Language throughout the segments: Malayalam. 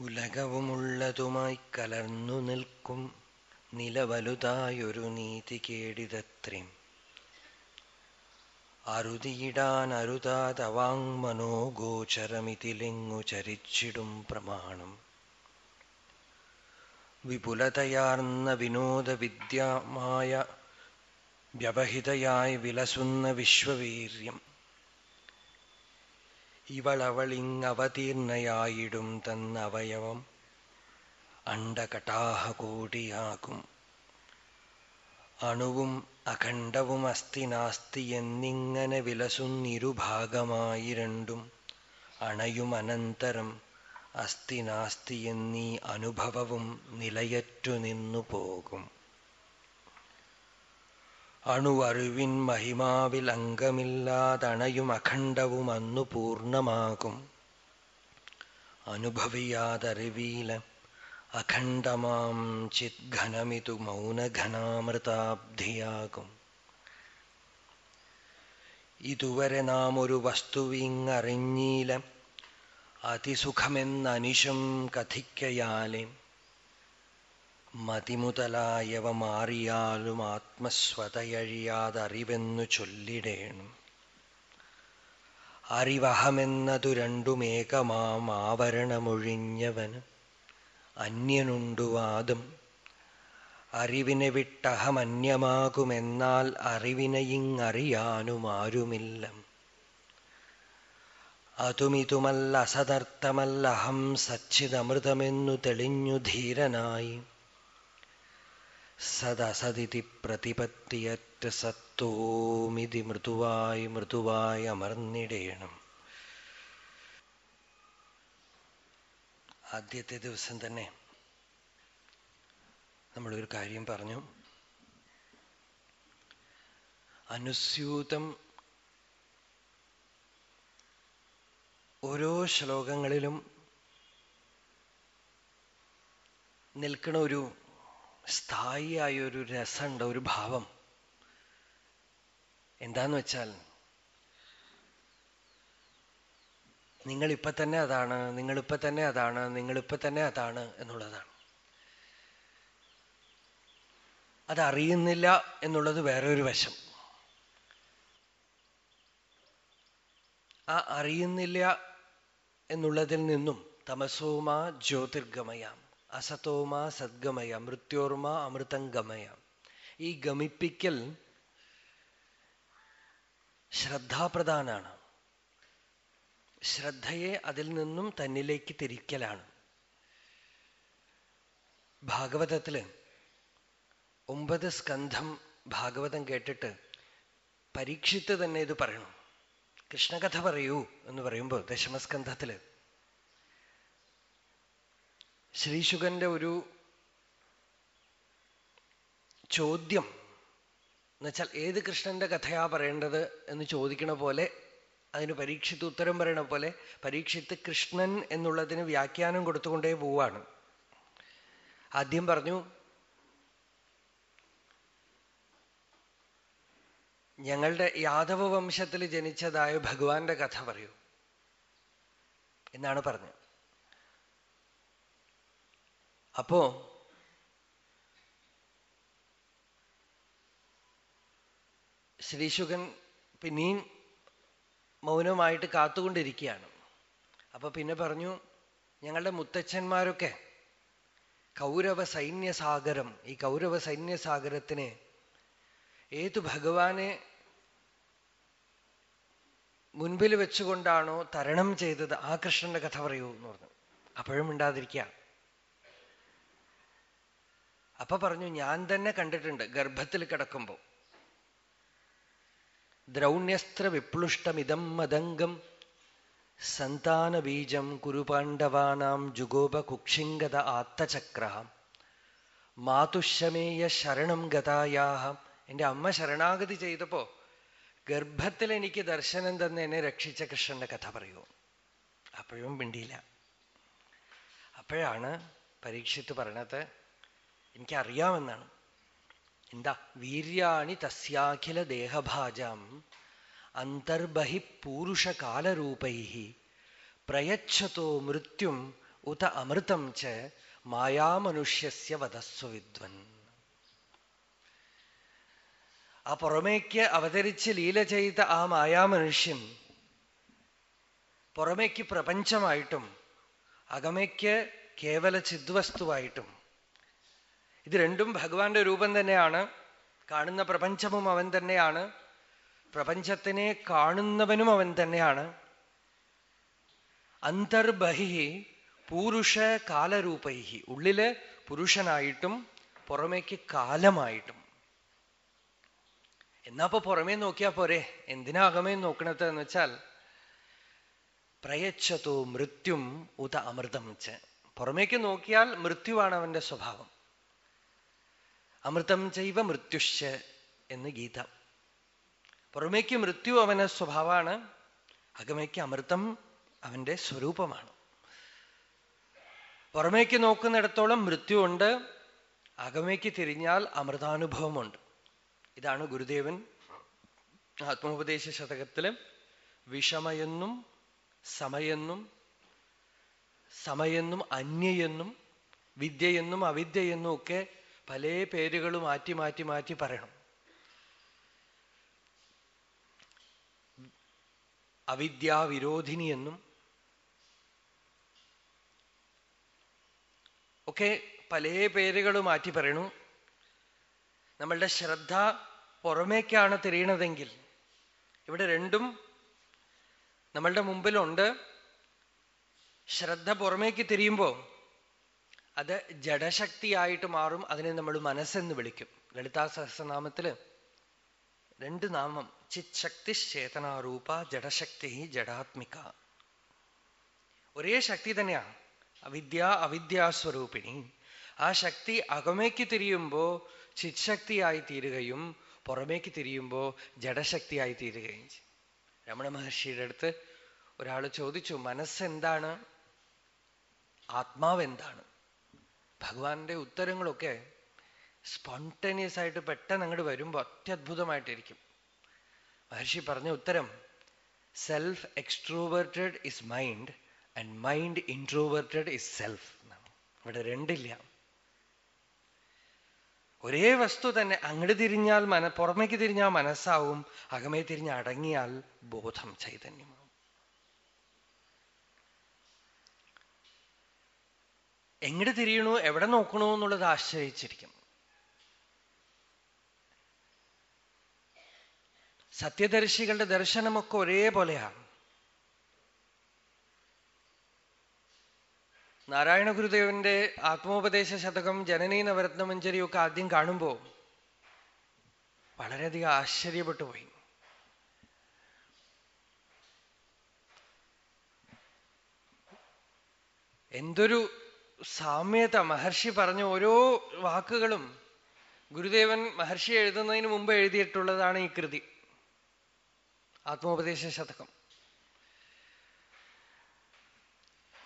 ഉലകവുമുള്ളതുമായി കലർന്നു നിൽക്കും നിലവലുതായൊരു നീതി കേടിതത്രയും അരുതിയിടാൻ അരുതാതവാങ്മനോഗോചരമിതിലെങ്ങു ചരിച്ചിടും പ്രമാണം. വിപുലതയാർന്ന വിനോദവിദ്യമായ വ്യവഹിതയായി വിലസുന്ന വിശ്വവീര്യം. ഇവളവളിങ്ങവതീർണയായിടും തന്നവയവം അണ്ടകടാഹകോടിയാകും അണുവും അഖണ്ഡവും അസ്ഥി നാസ്തി എന്നിങ്ങനെ വിലസുന്നിരുഭാഗമായി രണ്ടും അണയും അനന്തരം അസ്ഥി നാസ്തി എന്നീ അനുഭവവും നിലയറ്റു നിന്നു പോകും അണുവറിവിൻ മഹിമാവിൽ അംഗമില്ലാതണയും അഖണ്ഡവും അന്നു പൂർണമാകും. അനുഭവിയാതറിവീല അഖണ്ഡമാം ചിദ്ഘനമിതു മൗനഘനാമൃതാബ്ധിയാകും. ഇതുവരെ നാം ഒരു വസ്തുവിങ്ങറിഞ്ഞീല അതിസുഖമെന്നനിശം കഥിക്കയാലേ. മതിമുതലായവ മാറിയാലും ആത്മസ്വതയഴിയാതറിവെന്നു ചൊല്ലിടേണം. അറിവഹമെന്നതു രണ്ടുമേകമാം ആവരണമൊഴിഞ്ഞവന് അന്യനുണ്ടുവാദം അറിവിനെ വിട്ടഹമന്യമാകുമെന്നാൽ അറിവിനെയിങ്ങറിയാനുമാരുമില്ല. അതുമിതുമല്ല അസതർത്ഥമല്ലഹം സച്ചിതമൃതമെന്നു തെളിഞ്ഞു ധീരനായി. സദസതിഥി പ്രതിപത്തിയറ്റ സത്തോമിതി മൃദുവായി മൃദുവായി അമർന്നിടേണം. ആദ്യത്തെ ദിവസം തന്നെ നമ്മളൊരു കാര്യം പറഞ്ഞു. അനുസ്യൂതം ഓരോ ശ്ലോകങ്ങളിലും നിൽക്കുന്ന ഒരു സ്ഥായിയായ ഒരു രസമുണ്ട് ഒരു ഭാവം. എന്താന്ന് വെച്ചാൽ നിങ്ങളിപ്പ തന്നെ അതാണ് നിങ്ങളിപ്പ തന്നെ അതാണ് നിങ്ങളിപ്പ തന്നെ അതാണ് എന്നുള്ളതാണ്. അതറിയുന്നില്ല എന്നുള്ളത് വേറെ ഒരു വശം. ആ അറിയുന്നില്ല എന്നുള്ളതിൽ നിന്നും തമസോമാ ജ്യോതിർഗമയ. അസതോമ സദ്ഗമയ മൃത്യോർമ അമൃതംഗമയ. ഈ ഗമിപ്പിക്കൽ ശ്രദ്ധാപ്രധാനാണ്. ശ്രദ്ധയെ അതിൽ നിന്നും തന്നിലേക്ക് തിരിക്കലാണ്. ഭാഗവതത്തിൽ ഒമ്പത് സ്കന്ധം ഭാഗവതം കേട്ടിട്ട് പരീക്ഷിത്ത് തന്നെ ഇത് പറയണം. കൃഷ്ണകഥ പറയൂ എന്ന് പറയുമ്പോൾ ദശമസ്കന്ധത്തിൽ ശ്രീശുഖന്റെ ഒരു ചോദ്യം. എന്നുവെച്ചാൽ ഏത് കൃഷ്ണന്റെ കഥയാ പറയേണ്ടത് എന്ന് ചോദിക്കണ പോലെ അതിന് പരീക്ഷിത്ത് ഉത്തരം പറയണ പോലെ പരീക്ഷിത്ത് കൃഷ്ണൻ എന്നുള്ളതിന് വ്യാഖ്യാനം കൊടുത്തുകൊണ്ടേ പോവാണ്. ആദ്യം പറഞ്ഞു ഞങ്ങളുടെ യാദവ വംശത്തിൽ ജനിച്ചതായ ഭഗവാന്റെ കഥ പറയൂ എന്നാണ് പറഞ്ഞത്. അപ്പോ ശ്രീശുഖൻ പിന്നെയും മൗനമായിട്ട് കാത്തുകൊണ്ടിരിക്കുകയാണ്. അപ്പൊ പിന്നെ പറഞ്ഞു ഞങ്ങളുടെ മുത്തച്ഛന്മാരൊക്കെ കൗരവ സൈന്യസാഗരം ഈ കൗരവ സൈന്യസാഗരത്തിന് ഏതു ഭഗവാനെ മുൻപിൽ വെച്ചുകൊണ്ടാണോ തരണം ചെയ്തത്? ആ കൃഷ്ണന്റെ കഥ പറയൂ എന്ന് പറഞ്ഞു. അപ്പോഴും മിണ്ടാതിരിക്കുക. അപ്പൊ പറഞ്ഞു ഞാൻ തന്നെ കണ്ടിട്ടുണ്ട് ഗർഭത്തിൽ കിടക്കുമ്പോ. ദ്രൗണ്യസ്ത്ര വിപ്ലുഷ്ടമിതം മതംഗം സന്താന ബീജം കുരുപാണ്ഡവാനാം ജുഗോപ കുക്ഷിംഗത ആത്തചക്ര മാതുശമേയ ശരണം ഗതായാഹ. എന്റെ അമ്മ ശരണാഗതി ചെയ്തപ്പോ ഗർഭത്തിൽ എനിക്ക് ദർശനം തന്ന് എന്നെ രക്ഷിച്ച കൃഷ്ണന്റെ കഥ പറയൂ അപ്പോഴും പിണ്ടിയില്ല അപ്പോഴാണ് പരീക്ഷിത്ത് പറയണത് എനിക്കറിയാമെന്നാണ്. എന്താ? വീര്യാണി തസ്യാഖില ദേഹഭാജാം അന്തർബഹി പൂരുഷകാലരൂപൈ പ്രയച്ഛതോ മൃത്യും ഉത അമൃതം ച മായാമനുഷ്യസ്യ വധസ്വ വിദ്വൻ. ആ പുറമേക്ക് അവതരിച്ച് ലീല ചെയ്ത ആ മായാമനുഷ്യൻ പുറമേക്ക് പ്രപഞ്ചമായിട്ടും അകമയ്ക്ക് കേവല ചിദ്വസ്തുവായിട്ടും ഇത് രണ്ടും ഭഗവാന്റെ രൂപം തന്നെയാണ്. കാണുന്ന പ്രപഞ്ചവും അവൻ തന്നെയാണ്. പ്രപഞ്ചത്തിനെ കാണുന്നവനും അവൻ തന്നെയാണ്. അന്തർബഹി പൂരുഷ കാലരൂപൈഹി. ഉള്ളിൽ പുരുഷനായിട്ടും പുറമേക്ക് കാലമായിട്ടും. എന്നാ പുറമേ നോക്കിയാ പോരെ? എന്തിനാ അകമേ നോക്കണത് എന്ന് വെച്ചാൽ പ്രയച്ഛതോ മൃത്യും ഉത അമൃതം ച. പുറമേക്ക് നോക്കിയാൽ മൃത്യുവാണ് അവന്റെ സ്വഭാവം. അമൃതം ചൈവ മൃത്യുഷ് എന്ന് ഗീത. പുറമേക്ക് മൃത്യു അവന് സ്വഭാവമാണ് അകമയ്ക്ക് അമൃതം അവന്റെ സ്വരൂപമാണ്. പുറമേക്ക് നോക്കുന്നിടത്തോളം മൃത്യുണ്ട് അകമയ്ക്ക് തിരിഞ്ഞാൽ അമൃതാനുഭവമുണ്ട്. ഇതാണ് ഗുരുദേവൻ ആത്മോപദേശ ശതകത്തിൽ വിഷമയെന്നും സമയെന്നും സമയെന്നും അന്യയെന്നും വിദ്യയെന്നും അവിദ്യയെന്നും ഒക്കെ പല പേരുകൾ മാറ്റി മാറ്റി മാറ്റി പറയണം. അവിദ്യാവിരോധിനി എന്നും ഒക്കെ പല പേരുകൾ മാറ്റി പറയണു. നമ്മളുടെ ശ്രദ്ധ പുറമേക്കാണ് തിരിയണതെങ്കിൽ ഇവിടെ രണ്ടും നമ്മളുടെ മുമ്പിലുണ്ട്. ശ്രദ്ധ പുറമേക്ക് തിരിയുമ്പോൾ അത് ജഡശക്തിയായിട്ട് മാറും അതിനെ നമ്മൾ മനസ്സെന്ന് വിളിക്കും. ലളിതാ സഹസ്രനാമത്തിൽ രണ്ട് നാമം ചിത് ശക്തി ചേതനാരൂപ ജഡശക്തി ജഡാത്മിക. ഒരേ ശക്തി തന്നെയാണ് അവിദ്യ അവിദ്യാസ്വരൂപിണി. ആ ശക്തി അകമേക്ക് തിരിയുമ്പോ ചിത്ശക്തിയായി തീരുകയും പുറമേക്ക് തിരിയുമ്പോ ജഡശക്തിയായി തീരുകയും ചെയ്യും. രമണ മഹർഷിയുടെ അടുത്ത് ഒരാൾ ചോദിച്ചു മനസ്സെന്താണ്? ആത്മാവ് എന്താണ് ഭഗവാന്റെ ഉത്തരങ്ങളൊക്കെ സ്പോണ്ടേനിയസ് ആയിട്ട് പെട്ടെന്ന് അങ്ങോട്ട് വരുമ്പോൾ അത്യത്ഭുതമായിട്ടിരിക്കും. മഹർഷി പറഞ്ഞ ഉത്തരം self extroverted is mind and mind introverted is self എന്നാണ്. ഇവിടെ രണ്ടില്ല. ഒരേ വസ്തു തന്നെ അങ്ങോട്ട് തിരിഞ്ഞാൽ മന പുറമേക്ക് തിരിഞ്ഞാൽ മനസ്സാവും അകമേ തിരിഞ്ഞ് അടങ്ങിയാൽ ബോധം ചൈതന്യമാവും. എങ്ങോട്ട് തിരിയണു? എവിടെ നോക്കണു എന്നുള്ളത് ആശ്രയിച്ചിരിക്കും. സത്യദർശികളുടെ ദർശനമൊക്കെ ഒരേപോലെയാണ് നാരായണ ഗുരുദേവന്റെ ആത്മോപദേശ ശതകം ജനനീ നവരത്നമഞ്ജരിയൊക്കെ ആദ്യം കാണുമ്പോൾ വളരെയധികം ആശ്ചര്യപ്പെട്ടു പോയി. എന്തൊരു സാമ്യത മഹർഷി പറഞ്ഞ ഓരോ വാക്കുകളും ഗുരുദേവൻ മഹർഷി എഴുതുന്നതിന് മുമ്പ് എഴുതിയിട്ടുള്ളതാണ് ഈ കൃതി. ആത്മോപദേശ ശതകം.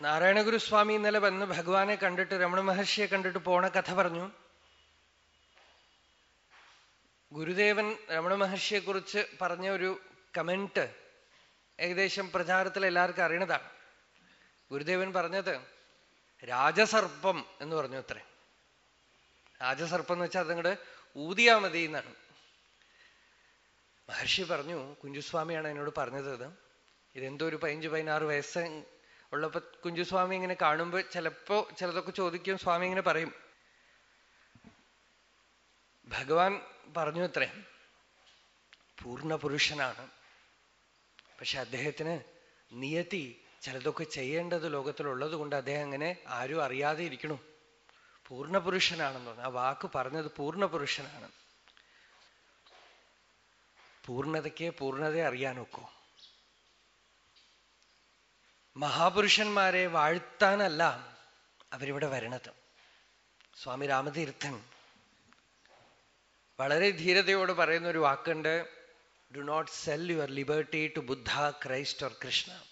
നാരായണഗുരുസ്വാമി ഇന്നലെ വന്ന് ഭഗവാനെ കണ്ടിട്ട് രമണ മഹർഷിയെ കണ്ടിട്ട് പോണ കഥ പറഞ്ഞു. ഗുരുദേവൻ രമണ മഹർഷിയെ കുറിച്ച് പറഞ്ഞ ഒരു കമന്റ് ഏകദേശം പ്രചാരത്തിൽ എല്ലാവർക്കും അറിയണതാണ് ഗുരുദേവൻ പറഞ്ഞത് രാജസർപ്പം എന്ന് പറഞ്ഞു അത്രേ. രാജസർപ്പം എന്ന് വെച്ചാൽ അതങ്ങട് ഊതിയാ മതി എന്നാണ്. മഹർഷി പറഞ്ഞു കുഞ്ചുസ്വാമിയാണ് എന്നോട് പറഞ്ഞത് ഇത് ഇതെന്തോ ഒരു പതിനഞ്ച് പതിനാറ് വയസ്സ് ഉള്ളപ്പോ കുഞ്ചുസ്വാമി ഇങ്ങനെ കാണുമ്പോ ചിലപ്പോ ചിലതൊക്കെ ചോദിക്കും സ്വാമി ഇങ്ങനെ പറയും. ഭഗവാൻ പറഞ്ഞു അത്രേ പൂർണ പുരുഷനാണ്. പക്ഷെ അദ്ദേഹത്തിന് നിയതി ചിലതൊക്കെ ചെയ്യേണ്ടത് ലോകത്തിലുള്ളത് കൊണ്ട് അദ്ദേഹം അങ്ങനെ ആരും അറിയാതെ ഇരിക്കണു. പൂർണ പുരുഷനാണെന്ന് തോന്നുന്നു ആ വാക്ക് പറഞ്ഞത് പൂർണ പുരുഷനാണ് പൂർണതയ്ക്ക് പൂർണതയെ അറിയാനൊക്കോ മഹാപുരുഷന്മാരെ വാഴ്ത്താനല്ല അവരിവിടെ വരണത്. സ്വാമി രാമതീർത്ഥൻ വളരെ ധീരതയോട് പറയുന്ന ഒരു വാക്കുണ്ട് do not sell your liberty to Buddha Christ or Krishna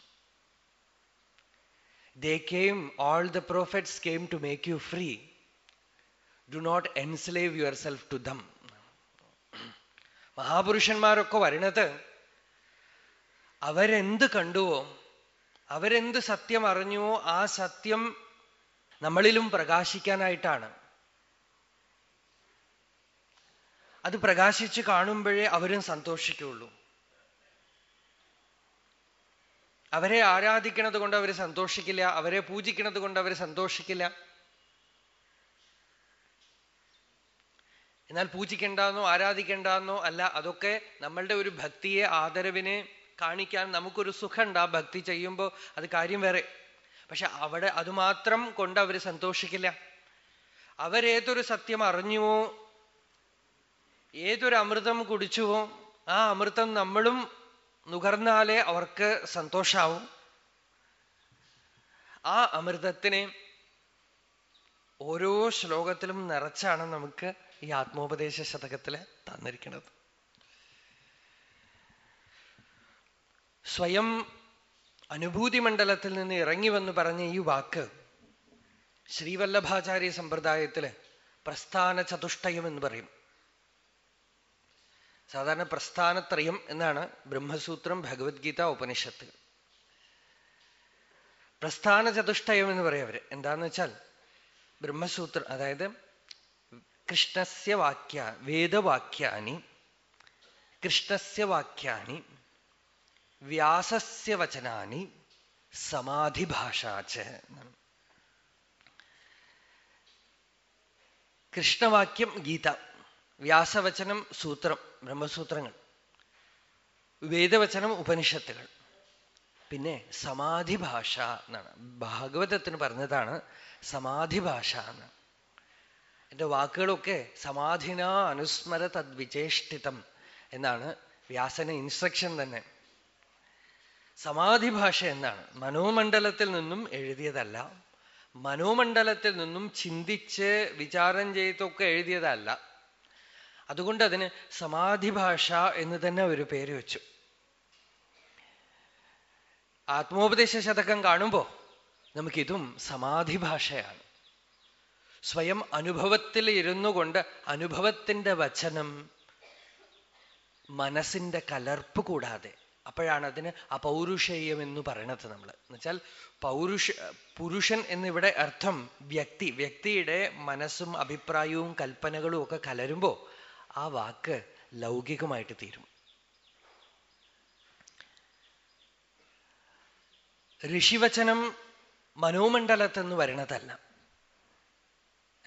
they came, all the prophets came to make you free. Do not enslave yourself to them മഹാപുരുഷന്മാരൊക്കെ വരണത് അവരെന്ത് കണ്ടുവോ അവരെന്ത് സത്യം അറിഞ്ഞുവോ ആ സത്യം നമ്മളിലും പ്രകാശിക്കാനായിട്ടാണ്. അത് പ്രകാശിച്ച് കാണുമ്പോഴേ അവരും സന്തോഷിക്കുള്ളൂ അവരെ ആരാധിക്കണത് കൊണ്ട് അവർ സന്തോഷിക്കില്ല അവരെ പൂജിക്കണത് കൊണ്ട് അവർ സന്തോഷിക്കില്ല. എന്നാൽ പൂജിക്കേണ്ടെന്നോ ആരാധിക്കേണ്ടെന്നോ അല്ല അതൊക്കെ നമ്മളുടെ ഒരു ഭക്തിയെ ആദരവിനെ കാണിക്കാൻ നമുക്കൊരു സുഖമുണ്ട് ആ ഭക്തി ചെയ്യുമ്പോൾ അത് കാര്യം വേറെ. പക്ഷെ അവിടെ അതുമാത്രം കൊണ്ട് അവർ സന്തോഷിക്കില്ല. അവരേതൊരു സത്യം അറിഞ്ഞുവോ ഏതൊരു അമൃതം കുടിച്ചുവോ ആ അമൃതം നമ്മളും നുകർന്നാലേ അവർക്ക് സന്തോഷാവും. ആ അമൃതത്തിനെ ഓരോ ശ്ലോകത്തിലും നിറച്ചാണ് നമുക്ക് ഈ ആത്മോപദേശ ശതകത്തിൽ തന്നിരിക്കുന്നത്. സ്വയം അനുഭൂതി മണ്ഡലത്തിൽ നിന്ന് ഇറങ്ങി വന്ന് പറഞ്ഞ ഈ വാക്ക് ശ്രീവല്ലഭാചാര്യ സമ്പ്രദായത്തിൽ പ്രസ്ഥാന ചതുഷ്ടയം എന്ന് പറയും. സാധാരണ പ്രസ്ഥാനത്രയം എന്നാണ് ബ്രഹ്മസൂത്രം ഭഗവത്ഗീത ഉപനിഷത്ത്. പ്രസ്ഥാന ചതുഷ്ടയം എന്ന് പറയവര് എന്താന്ന് വെച്ചാൽ ബ്രഹ്മസൂത്രം അതായത് കൃഷ്ണസ്യ വാക്യ വേദവാക്യാനി കൃഷ്ണസ്യ വാക്യാനി വ്യാസസ്യ വചനാനി സമാധിഭാഷാച്ച് കൃഷ്ണവാക്യം ഗീത. വ്യാസവചനം സൂത്രം ബ്രഹ്മസൂത്രങ്ങൾ വേദവചനം ഉപനിഷത്തുകൾ പിന്നെ സമാധി ഭാഷ എന്നാണ്. ഭാഗവതത്തിന് പറഞ്ഞതാണ് സമാധി ഭാഷ എന്ന്. എന്റെ വാക്കുകളൊക്കെ സമാധിന അനുസ്മര തദ്വിചേഷ്ടിതം എന്നാണ് വ്യാസന ഇൻസ്ട്രക്ഷൻ തന്നെ. സമാധി ഭാഷ എന്നാണ്. മനോമണ്ഡലത്തിൽ നിന്നും എഴുതിയതല്ല. മനോമണ്ഡലത്തിൽ നിന്നും ചിന്തിച്ച് വിചാരം ചെയ്തൊക്കെ എഴുതിയതല്ല. അതുകൊണ്ട് അതിന് സമാധി ഭാഷ എന്ന് തന്നെ ഒരു പേര് വെച്ചു. ആത്മോപദേശ ശതകം കാണുമ്പോൾ നമുക്കിതും സമാധി ഭാഷയാണ് സ്വയം അനുഭവത്തിൽ ഇരുന്നു കൊണ്ട് അനുഭവത്തിന്റെ വചനം മനസ്സിന്റെ കലർപ്പ് കൂടാതെ അപ്പോഴാണ് അതിന് അപൗരുഷേയം എന്ന് പറയണത് നമ്മൾ എന്നുവെച്ചാൽ പൗരുഷ പുരുഷൻ എന്നിവിടെ അർത്ഥം വ്യക്തി വ്യക്തിയുടെ മനസ്സും അഭിപ്രായവും കൽപ്പനകളും ഒക്കെ കലരുമ്പോ ആ വാക്ക് ലൗകികമായിട്ട് തീരും. ഋഷിവചനം മനോമണ്ഡലത്തെന്ന് വരണതല്ല.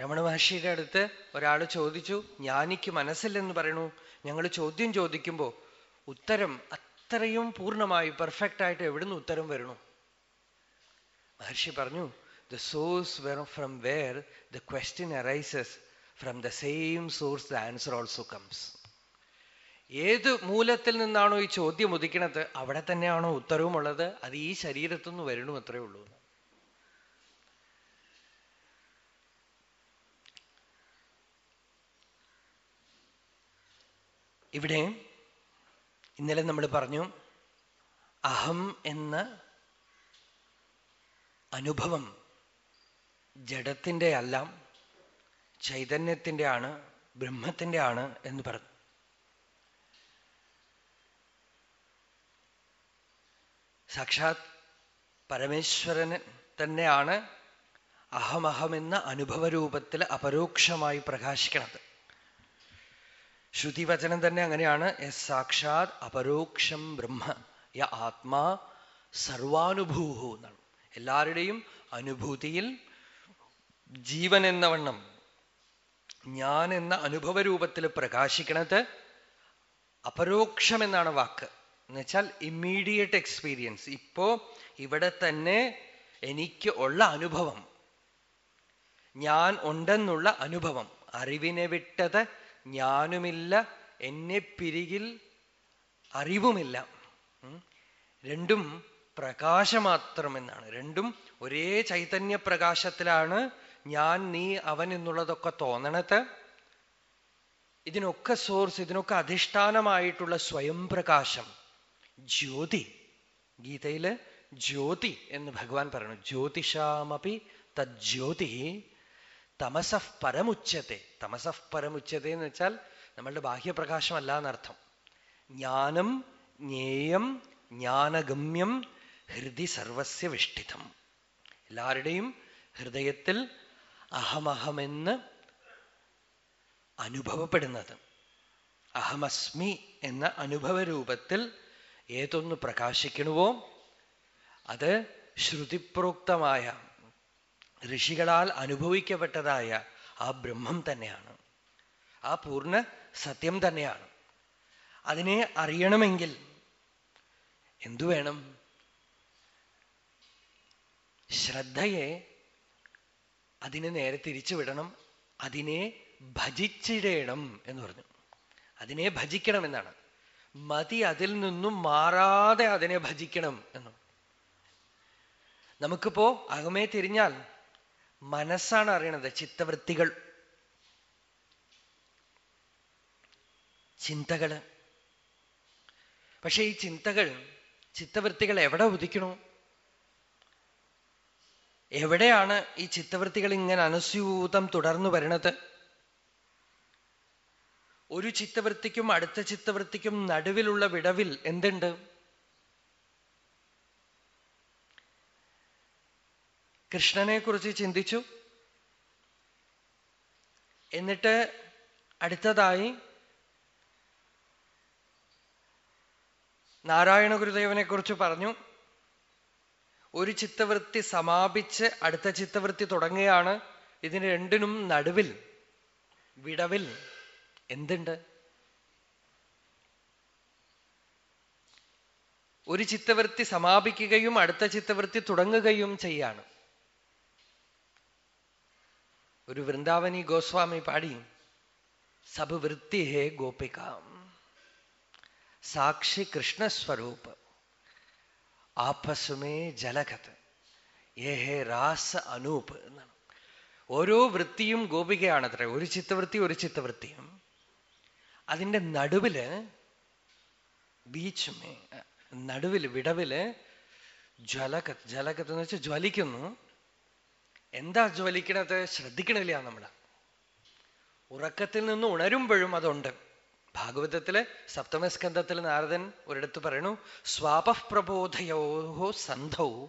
രമണ മഹർഷിയുടെ അടുത്ത് ഒരാൾ ചോദിച്ചു ജ്ഞാനിക്ക് മനസ്സില്ലെന്ന് പറയണു? ഞങ്ങൾ ചോദ്യം ചോദിക്കുമ്പോൾ ഉത്തരം അത്രയും പൂർണമായി പെർഫെക്റ്റ് ആയിട്ട് എവിടുന്ന് ഉത്തരം വരണു? മഹർഷി പറഞ്ഞു the source from where the question arises from the same source the answer also comes ഏത് മൂലത്തിൽ നിന്നാണോ ഈ ചോദ്യം ഉദിക്കണത് അവിടെ തന്നെയാണോ ഉത്തരവും ഉള്ളത് അത് ഈ ശരീരത്തുനിന്ന് വരണു അത്രേ ഉള്ളൂ. ഇവിടെ ഇന്നലെ നമ്മൾ പറഞ്ഞു അഹം എന്ന അനുഭവം ജഡത്തിന്റെ അല്ല ചൈതന്യത്തിന്റെ ആണ് ബ്രഹ്മത്തിന്റെ ആണ് എന്ന് പറഞ്ഞു സാക്ഷാത് പരമേശ്വരന് തന്നെയാണ് അഹമഹമെന്ന അനുഭവരൂപത്തിൽ അപരോക്ഷമായി പ്രകാശിക്കണത്. ശ്രുതിവചനം തന്നെ അങ്ങനെയാണ് യസ് സാക്ഷാത് അപരോക്ഷം ബ്രഹ്മ യ ആത്മാ സർവാനുഭൂഹു എന്നാണ്. എല്ലാവരുടെയും അനുഭൂതിയിൽ ജീവൻ എന്ന വണ്ണം ഞാൻ എന്ന അനുഭവ രൂപത്തിൽ പ്രകാശിക്കണത് അപരോക്ഷം എന്നാണ് വാക്ക്. എന്നുവെച്ചാൽ ഇമ്മീഡിയറ്റ് എക്സ്പീരിയൻസ് ഇപ്പോ ഇവിടെ തന്നെ എനിക്ക് ഉള്ള അനുഭവം. ഞാൻ ഉണ്ടെന്നുള്ള അനുഭവം. അറിവിനെ വിട്ടത് ഞാനുമില്ല എന്നെ പിരികിൽ അറിവുമില്ല. രണ്ടും പ്രകാശമാത്രമെന്നാണ്. രണ്ടും ഒരേ ചൈതന്യ പ്രകാശത്തിലാണ് ഞാൻ നീ അവൻ എന്നുള്ളതൊക്കെ തോന്നണത്? ഇതിനൊക്കെ സോഴ്സ് ഇതിനൊക്കെ അധിഷ്ഠാനമായിട്ടുള്ള സ്വയം പ്രകാശം ജ്യോതി. ഗീതയിൽ ജ്യോതി എന്ന് ഭഗവാൻ പറഞ്ഞു ജ്യോതിഷാമപി തജ്യോതി തമസഃ പരമുച്ചത്തെ തമസഃ പരമുച്ചത്തെ എന്ന് വെച്ചാൽ നമ്മളുടെ ബാഹ്യപ്രകാശമല്ല എന്നർത്ഥം ജ്ഞാനം ജ്ഞേയം ജ്ഞാനഗമ്യം ഹൃദി സർവസ്യ വിഷ്ഠിതം. എല്ലാവരുടെയും ഹൃദയത്തിൽ അഹമഹമെന്ന് അനുഭവപ്പെടുന്നത്. അഹമസ്മി എന്ന അനുഭവ രൂപത്തിൽ ഏതൊന്ന് പ്രകാശിക്കണവോ അത് ശ്രുതിപ്രോക്തമായ ഋഷികളാൽ അനുഭവിക്കപ്പെട്ടതായ ആ ബ്രഹ്മം തന്നെയാണ്. ആ പൂർണ സത്യം തന്നെയാണ്. അതിനെ അറിയണമെങ്കിൽ എന്തു വേണം? ശ്രദ്ധയെ അതിനെ നേരെ തിരിച്ചു വിടണം അതിനെ ഭജിച്ചിടേണം എന്ന് പറഞ്ഞു. അതിനെ ഭജിക്കണം എന്നാണ് മതി അതിൽ നിന്നും മാറാതെ അതിനെ ഭജിക്കണം എന്ന്. നമുക്കിപ്പോ അകമേ തിരിഞ്ഞാൽ മനസ്സാണ് അറിയണത് ചിത്തവൃത്തികൾ. ചിന്തകൾ. പക്ഷെ ഈ ചിന്തകൾ ചിത്തവൃത്തികൾ എവിടെ ഉദിക്കണു? എവിടെയാണ് ഈ ചിത്തവൃത്തികൾ ഇങ്ങനെ അനുസ്യൂതം തുടർന്നു വരണത് ഒരു ചിത്തവൃത്തിക്കും അടുത്ത ചിത്തവൃത്തിക്കും നടുവിലുള്ള വിടവിൽ എന്തുണ്ട്? കൃഷ്ണനെ കുറിച്ച് ചിന്തിച്ചു. എന്നിട്ട് അടുത്തതായി നാരായണ ഗുരുദേവനെ കുറിച്ച് പറഞ്ഞു. ഒരു ചിത്തവൃത്തി സമാപിച്ച് അടുത്ത ചിത്തവൃത്തി തുടങ്ങുകയാണ്. ഇതിന് രണ്ടിനും നടുവിൽ വിടവിൽ എന്തുണ്ട്? ഒരു ചിത്തവൃത്തി സമാപിക്കുകയും അടുത്ത ചിത്തവൃത്തി തുടങ്ങുകയും ചെയ്യാണ്. ഒരു വൃന്ദാവനി ഗോസ്വാമി പാടി സബ് വൃത്തി ഹേ ഗോപിക സാക്ഷി കൃഷ്ണസ്വരൂപ്. ആപ്പസുമേ ജലകത്ത് ഏഹേ രാസ അനൂപ് എന്നാണ്. ഓരോ വൃത്തിയും ഗോപികയാണത്രേ. ഒരു ചിത്തവൃത്തി ഒരു ചിത്തവൃത്തിയും അതിന്റെ നടുവിൽ ബീച്ചുമേ നടുവിൽ വിടവിൽ ജ്വലകത്ത് ജലകത്ത് എന്ന് വെച്ചാൽ ജ്വലിക്കുന്നു. എന്താ ജ്വലിക്കണത്? ശ്രദ്ധിക്കണില്ല നമ്മൾ ഉറക്കത്തിൽ നിന്ന് ഉണരുമ്പോഴും അതുണ്ട്. ഭാഗവതത്തിൽ സപ്തമസ്കന്ധത്തിൽ നാരദൻ ഒരിടത്ത് പറയണു സ്വാപപ്രബോധയോ സന്ധൗ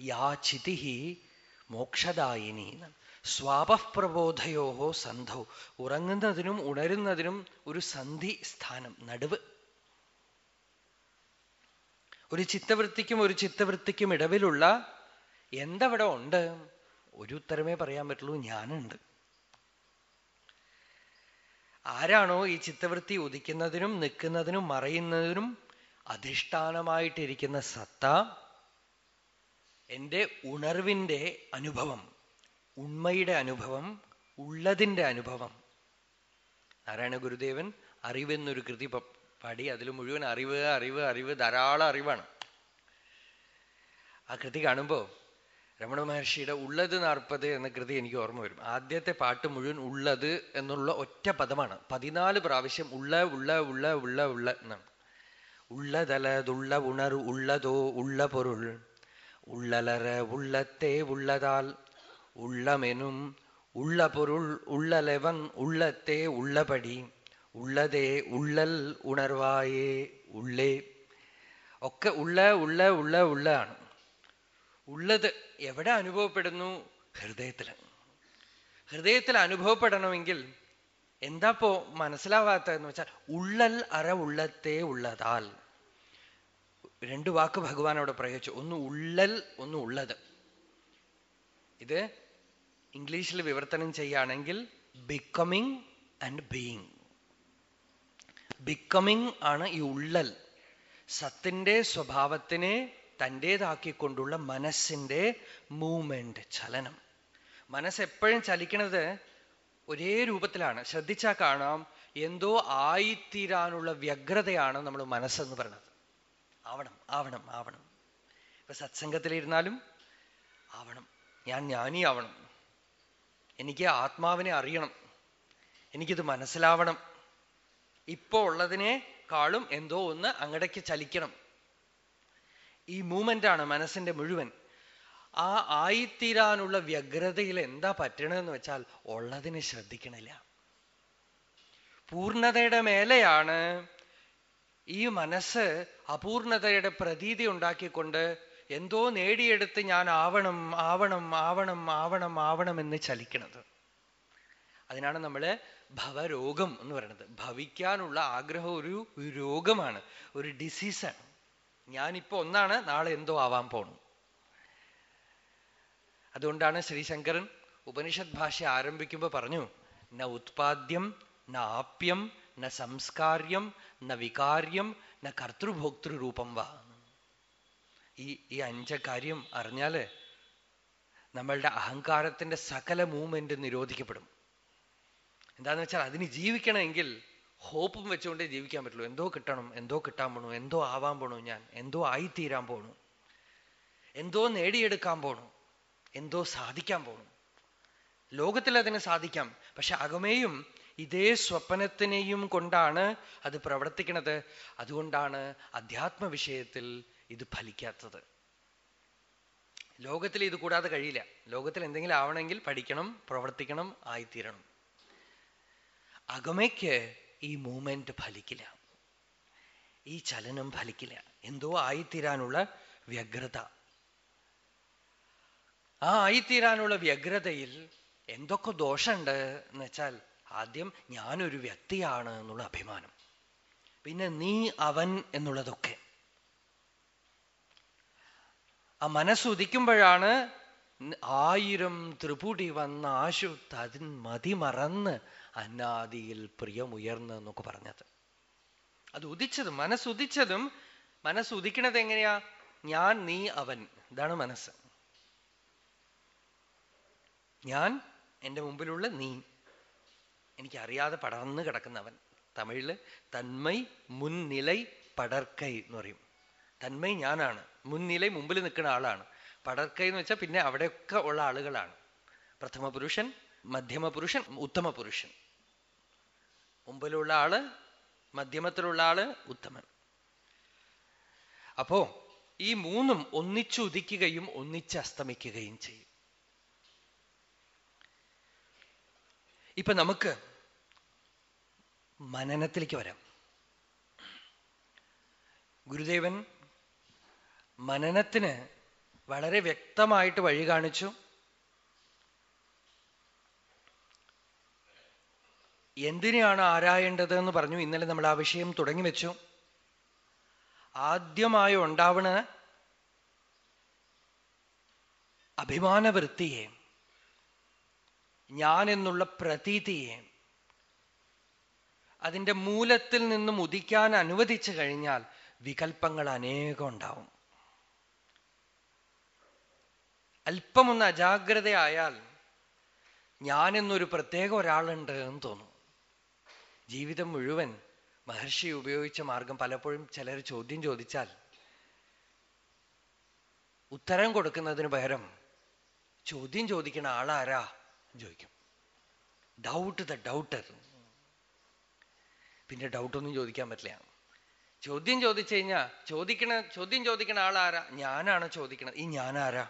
യാചിതി മോക്ഷദായിനി സ്വാപപ്രബോധയോ സന്ധൗ ഉറങ്ങുന്നതിനും ഉണരുന്നതിനും ഒരു സന്ധി സ്ഥാനം നടുവ്. ഒരു ചിത്തവൃത്തിക്കും ഒരു ചിത്തവൃത്തിക്കും ഇടവിലുള്ള എന്തവിടെ ഉണ്ട്? ഒരു ഉത്തരമേ പറയാൻ പറ്റുള്ളൂ ഞാനുണ്ട്. ആരാണോ ഈ ചിത്തവൃത്തി ഉദിക്കുന്നതിനും നിൽക്കുന്നതിനും മറയുന്നതിനും അധിഷ്ഠാനമായിട്ടിരിക്കുന്ന സത്ത എന്റെ ഉണർവിന്റെ അനുഭവം ഉണ്മയുടെ അനുഭവം ഉള്ളതിന്റെ അനുഭവം. നാരായണ ഗുരുദേവൻ അറിവെന്നൊരു കൃതി പാടി അതിൽ മുഴുവൻ അറിവ് അറിവ് അറിവ് ധാരാളം അറിവാണ്. ആ കൃതി കാണുമ്പോൾ രമണ മഹർഷിയുടെ ഉള്ളത് നാൽപ്പത് എന്ന കൃതി എനിക്ക് ഓർമ്മ വരും. ആദ്യത്തെ പാട്ട് മുഴുവൻ ഉള്ളത് എന്നുള്ള ഒറ്റ പദമാണ്. പതിനാല് പ്രാവശ്യം ഉള്ള ഉള്ള ഉള്ള ഉള്ള ഉള്ള എന്നാണ്. ഉള്ളതലതുള്ള ഉണർ ഉള്ളതോ ഉള്ള പൊരുൾ. ഉള്ളലറ ഉള്ളത്തെ ഉള്ളതാൽ ഉള്ളമെനും ഉള്ള പൊരുൾ ഉള്ളലവൻ ഉള്ളത്തെ ഉള്ളപടി. ഉള്ളതേ ഉള്ളൽ ഉണർവായേ ഉള്ളേ. ഒക്കെ ഉള്ള ഉള്ള ഉള്ള ഉള്ള ആണ്. ഉള്ളത് എവിടെ അനുഭവപ്പെടുന്നു? ഹൃദയത്തിൽ ഹൃദയത്തിൽ അനുഭവപ്പെടണമെങ്കിൽ എന്താപ്പോ മനസ്സിലാവാത്തതെന്ന് വെച്ചാൽ ഉള്ളൽ അറ ഉള്ളത്തേ ഉള്ളതാൽ. രണ്ടു വാക്ക് ഭഗവാൻ അവിടെ പ്രയോഗിച്ചു. ഒന്ന് ഉള്ളൽ ഒന്ന് ഉള്ളത്. ഇത് ഇംഗ്ലീഷിൽ വിവർത്തനം ചെയ്യുകയാണെങ്കിൽ ബിക്കമിങ് ആൻഡ് ബീയിങ് ബിക്കമിങ് ആണ് ഈ ഉള്ളൽ. സത്തിന്റെ സ്വഭാവത്തിനെ തന്റേതാക്കിക്കൊണ്ടുള്ള മനസ്സിന്റെ മൂവ്മെന്റ് ചലനം. മനസ്സ് എപ്പോഴും ചലിക്കുന്നത് ഒരേ രൂപത്തിലാണ്. ശ്രദ്ധിച്ചാൽ കാണാം എന്തോ ആയിത്തീരാനുള്ള വ്യഗ്രതയാണ് നമ്മൾ മനസ്സെന്ന് പറയുന്നത്. ആവണം ആവണം ആവണം. ഇപ്പൊ സത്സംഗത്തിലിരുന്നാലും ആവണം. ഞാൻ ജ്ഞാനി ആവണം. എനിക്ക് ആത്മാവിനെ അറിയണം. എനിക്കിത് മനസ്സിലാവണം. ഇപ്പോ ഉള്ളതിനേക്കാളും എന്തോ ഒന്ന് അങ്ങടേക്ക് ചലിക്കണം. ഈ മൂമെന്റാണ് മനസ്സിന്റെ മുഴുവൻ. ആ ആയിത്തീരാനുള്ള വ്യഗ്രതയിൽ എന്താ പറ്റണമെന്ന് വെച്ചാൽ ഉള്ളതിനെ ശ്രദ്ധിക്കണില്ല. പൂർണതയുടെ മേലെയാണ് ഈ മനസ്സ് അപൂർണതയുടെ പ്രതീതി ഉണ്ടാക്കിക്കൊണ്ട് എന്തോ നേടിയെടുത്ത് ഞാൻ ആവണം ആവണം ആവണം ആവണം ആവണം എന്ന് ചലിക്കണത്. അതിനാണ് നമ്മൾ ഭവരോഗം എന്ന് പറയുന്നത്. ഭവിക്കാനുള്ള ആഗ്രഹം ഒരു രോഗമാണ് ഒരു ഡിസീസാണ് ഞാനിപ്പോ ഒന്നാണ് നാളെ എന്തോ ആവാൻ പോണു. അതുകൊണ്ടാണ് ശ്രീശങ്കരൻ ഉപനിഷത് ഭാഷ ആരംഭിക്കുമ്പോൾ പറഞ്ഞു ന ഉത്പാദ്യം ന ആപ്യം ന സംസ്കാര്യം ന വികാര്യം ന കർത്തൃഭോക്തൃരൂപം വാ. ഈ ഈ അഞ്ച കാര്യം അറിഞ്ഞാൽ നമ്മളുടെ അഹങ്കാരത്തിന്റെ സകല മൂവ്മെന്റ് നിരോധിക്കപ്പെടും. എന്താന്ന് വെച്ചാൽ അതിന് ജീവിക്കണമെങ്കിൽ ഹോപ്പും വെച്ചുകൊണ്ടേ ജീവിക്കാൻ പറ്റുള്ളൂ. എന്തോ കിട്ടണം എന്തോ കിട്ടാൻ പോണു എന്തോ ആവാൻ പോണു ഞാൻ എന്തോ ആയിത്തീരാൻ പോണു എന്തോ നേടിയെടുക്കാൻ പോണു എന്തോ സാധിക്കാൻ പോണു. ലോകത്തിൽ അതിന് സാധിക്കാം. പക്ഷെ അകമേയും ഇതേ സ്വപ്നത്തിനെയും കൊണ്ടാണ് അത് പ്രവർത്തിക്കുന്നത് അതുകൊണ്ടാണ് അധ്യാത്മ വിഷയത്തിൽ ഇത് ഫലിക്കാത്തത്. ലോകത്തിൽ ഇത് കൂടാതെ കഴിയില്ല. ലോകത്തിൽ എന്തെങ്കിലും ആവണമെങ്കിൽ പഠിക്കണം പ്രവർത്തിക്കണം ആയിത്തീരണം. അകമയ്ക്ക് ഈ മൂവ്മെന്റ് ഫലിക്കില്ല. ഈ ചലനം ഫലിക്കില്ല. എന്തോ ആയിത്തീരാനുള്ള വ്യഗ്രത. ആ ആയിത്തീരാനുള്ള വ്യഗ്രതയിൽ എന്തൊക്കെ ദോഷമുണ്ട് എന്ന് വെച്ചാൽ ആദ്യം ഞാനൊരു വ്യക്തിയാണ് എന്നുള്ള അഭിമാനം. പിന്നെ നീ അവൻ എന്നുള്ളതൊക്കെ. ആ മനസ്സുദിക്കുമ്പോഴാണ് ആയിരം ത്രിപുടി വന്ന ആശു തതിൻ മതിമറന്ന് അന്നാദിയിൽ പ്രിയമുയർന്ന് എന്നൊക്കെ പറഞ്ഞത്. അത് ഉദിച്ചതും മനസ്സുദിച്ചതും മനസ്സുദിക്കണത് എങ്ങനെയാ? ഞാൻ നീ അവൻ. ഇതാണ് മനസ്സ്. ഞാൻ എന്റെ മുമ്പിലുള്ള നീ. എനിക്കറിയാതെ പടർന്നു കിടക്കുന്നവൻ. തമിഴിൽ തന്മൈ മുൻനിലൈ പടർക്കൈ എന്ന് പറയും. തന്മൈ ഞാനാണ്. മുൻനിലൈ മുമ്പിൽ നിൽക്കുന്ന ആളാണ്. പടർക്കൈ എന്ന് വെച്ചാൽ പിന്നെ അവിടെയൊക്കെ ഉള്ള ആളുകളാണ്. പ്രഥമ പുരുഷൻ മധ്യമ പുരുഷൻ ഉത്തമ പുരുഷൻ മുമ്പിലുള്ള ആൾ മധ്യമത്തിലുള്ള ആൾ ഉത്തമൻ. അപ്പോ ഈ മൂന്നും ഒന്നിച്ചു ഉദിക്കുകയും ഒന്നിച്ച് അസ്തമിക്കുകയും ചെയ്യും. ഇപ്പൊ നമുക്ക് മനനത്തിലേക്ക് വരാം. ഗുരുദേവൻ മനനത്തിന് വളരെ വ്യക്തമായിട്ട് വഴി കാണിച്ചു. എന്തിനെയാണ് ആരായേണ്ടത് എന്ന് പറഞ്ഞു. ഇന്നലെ നമ്മൾ ആ വിഷയം തുടങ്ങി വെച്ചു. ആദ്യമായി ഉണ്ടാവണ അഭിമാനവൃത്തിയെ ഞാൻ എന്നുള്ള പ്രതീതിയെ. അതിന്റെ മൂലത്തിൽ നിന്നും ഉദിക്കാൻ അനുവദിച്ചു കഴിഞ്ഞാൽ വികല്പങ്ങൾ അനേകം ഉണ്ടാവും. അല്പമൊന്ന് അജാഗ്രതയായാൽ ഞാനെന്നൊരു പ്രത്യേക ഒരാളുണ്ട് എന്ന് തോന്നും. ജീവിതം മുഴുവൻ മഹർഷി ഉപയോഗിച്ച മാർഗം പലപ്പോഴും ചിലർ ചോദ്യം ചോദിച്ചാൽ ഉത്തരം കൊടുക്കുന്നതിന് പകരം ചോദ്യം ചോദിക്കുന്ന ആളാരാ ചോദിക്കും. ഡൗട്ട് ദ ഡൗട്ടർ പിന്നെ ഡൗട്ടൊന്നും ചോദിക്കാൻ പറ്റില്ല. ചോദ്യം ചോദിച്ചു കഴിഞ്ഞാൽ ചോദിക്കണ ചോദ്യം ചോദിക്കണ ആളാരാ? ഞാനാണ് ചോദിക്കണത്. ഈ ഞാനാരാ?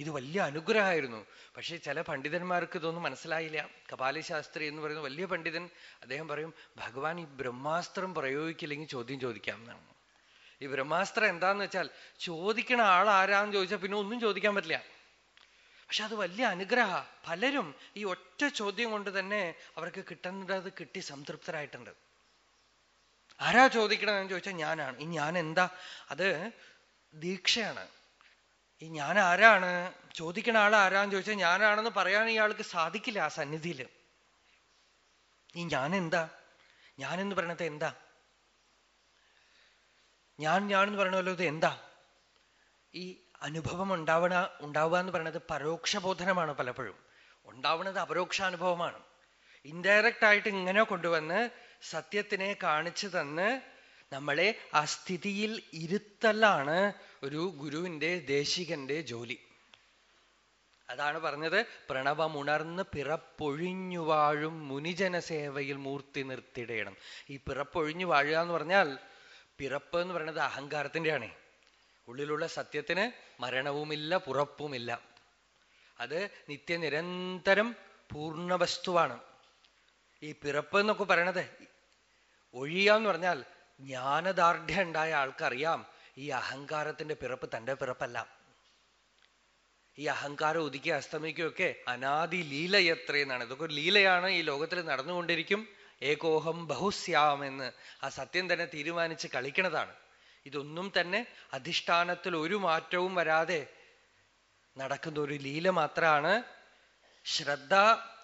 ഇത് വലിയ അനുഗ്രഹമായിരുന്നു. പക്ഷേ ചില പണ്ഡിതന്മാർക്ക് ഇതൊന്നും മനസ്സിലായില്ല. കപാലശാസ്ത്രി എന്ന് പറയുന്ന വലിയ പണ്ഡിതൻ അദ്ദേഹം പറയും ഭഗവാൻ ഈ ബ്രഹ്മാസ്ത്രം പ്രയോഗിക്കില്ലെങ്കിൽ ചോദ്യം ചോദിക്കാം എന്നാണ്. ഈ ബ്രഹ്മാസ്ത്രം എന്താന്ന് വെച്ചാൽ ചോദിക്കണ ആൾ ആരാന്ന് ചോദിച്ചാൽ പിന്നെ ഒന്നും ചോദിക്കാൻ പറ്റില്ല. പക്ഷെ അത് വലിയ അനുഗ്രഹ. പലരും ഈ ഒറ്റ ചോദ്യം കൊണ്ട് തന്നെ അവർക്ക് കിട്ടേണ്ടത് കിട്ടി സംതൃപ്തരായിട്ടുണ്ട്. ആരാ ചോദിക്കണമെന്ന് ചോദിച്ചാൽ ഞാനാണ്. ഈ ഞാൻ എന്താ അത് ദീക്ഷയാണ്. ഈ ഞാൻ ആരാണ് ചോദിക്കണ ആൾ ആരാന്ന് ചോദിച്ചാൽ ഞാനാണെന്ന് പറയാൻ ഇയാൾക്ക് സാധിക്കില്ല ആ സന്നിധിയിൽ ഈ ഞാൻ എന്താ ഞാനെന്ന് പറയണത് എന്താ? ഞാൻ ഞാൻ എന്ന് പറയണല്ലോ ഇത് എന്താ? ഈ അനുഭവം ഉണ്ടാവണ ഉണ്ടാവുക എന്ന് പറയുന്നത് പരോക്ഷബോധനമാണ് പലപ്പോഴും. ഉണ്ടാവുന്നത് അപരോക്ഷാനുഭവമാണ്. ഇൻഡയറക്റ്റ് ആയിട്ട് ഇങ്ങനെ കൊണ്ടുവന്ന് സത്യത്തിനെ കാണിച്ചു തന്ന് നമ്മളെ ആ സ്ഥിതിയിൽ ഇരുത്തലാണ് ഒരു ഗുരുവിന്റെ ദേശികന്റെ ജോലി. അതാണ് പറഞ്ഞത് പ്രണവമുണർന്ന് പിറപ്പൊഴിഞ്ഞു വാഴും മുനിജന സേവയിൽ മൂർത്തി നിർത്തിയിടണം ഈ പിറപ്പൊഴിഞ്ഞു വാഴുക എന്ന് പറഞ്ഞാൽ പിറപ്പ് എന്ന് പറയുന്നത് അഹങ്കാരത്തിന്റെയാണ്. ഉള്ളിലുള്ള സത്യത്തിന് മരണവുമില്ല പുറപ്പുമില്ല. അത് നിത്യനിരന്തരം പൂർണ വസ്തുവാണ് ഈ പിറപ്പ് എന്നൊക്കെ പറയണത് ഒഴിയാന്ന് പറഞ്ഞാൽ ജ്ഞാനദാർഢ്യം ഉണ്ടായ ആൾക്കറിയാം ഈ അഹങ്കാരത്തിന്റെ പിറപ്പ് തന്റെ പിറപ്പല്ല. ഈ അഹങ്കാരം ഉദിക്കുക അസ്തമിക്കുകയൊക്കെ അനാദി ലീലയത്രയെന്നാണ് ഇതൊക്കെ ഒരു ലീലയാണ് ഈ ലോകത്തിൽ നടന്നുകൊണ്ടിരിക്കും. ഏകോഹം ബഹുസ്യാം എന്ന് ആ സത്യം തന്നെ തീരുമാനിച്ച് കളിക്കണതാണ്. ഇതൊന്നും തന്നെ അധിഷ്ഠാനത്തിൽ ഒരു മാറ്റവും വരാതെ നടക്കുന്ന ഒരു ലീല മാത്രമാണ് ശ്രദ്ധ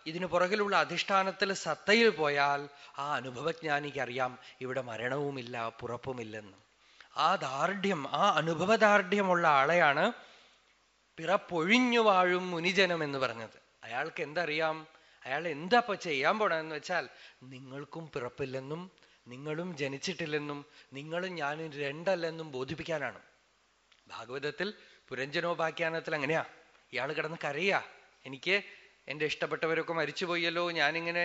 ഇതിനു പുറകിലുള്ള അധിഷ്ഠാനത്തിൽ സത്തയിൽ പോയാൽ ആ അനുഭവജ്ഞാനിക്ക് അറിയാം ഇവിടെ മരണവുമില്ല പുറപ്പുമില്ലെന്ന്. ആ ദാർഢ്യം ആ അനുഭവദാർഢ്യമുള്ള ആളെയാണ് പിറപ്പൊഴിഞ്ഞു വാഴും മുനിജനം എന്ന് പറഞ്ഞത്. അയാൾക്ക് എന്തറിയാം? അയാൾ എന്താ ഇപ്പൊ ചെയ്യാൻ പോണെന്ന് വെച്ചാൽ നിങ്ങൾക്കും പിറപ്പില്ലെന്നും നിങ്ങളും ജനിച്ചിട്ടില്ലെന്നും നിങ്ങളും ഞാനും രണ്ടല്ലെന്നും ബോധിപ്പിക്കാനാണ്. ഭാഗവതത്തിൽ പുരഞ്ജനോപാഖ്യാനത്തിൽ അങ്ങനെയാ. ഇയാൾ കിടന്ന് കരയാ. എനിക്ക് എന്റെ ഇഷ്ടപ്പെട്ടവരൊക്കെ മരിച്ചുപോയല്ലോ ഞാനിങ്ങനെ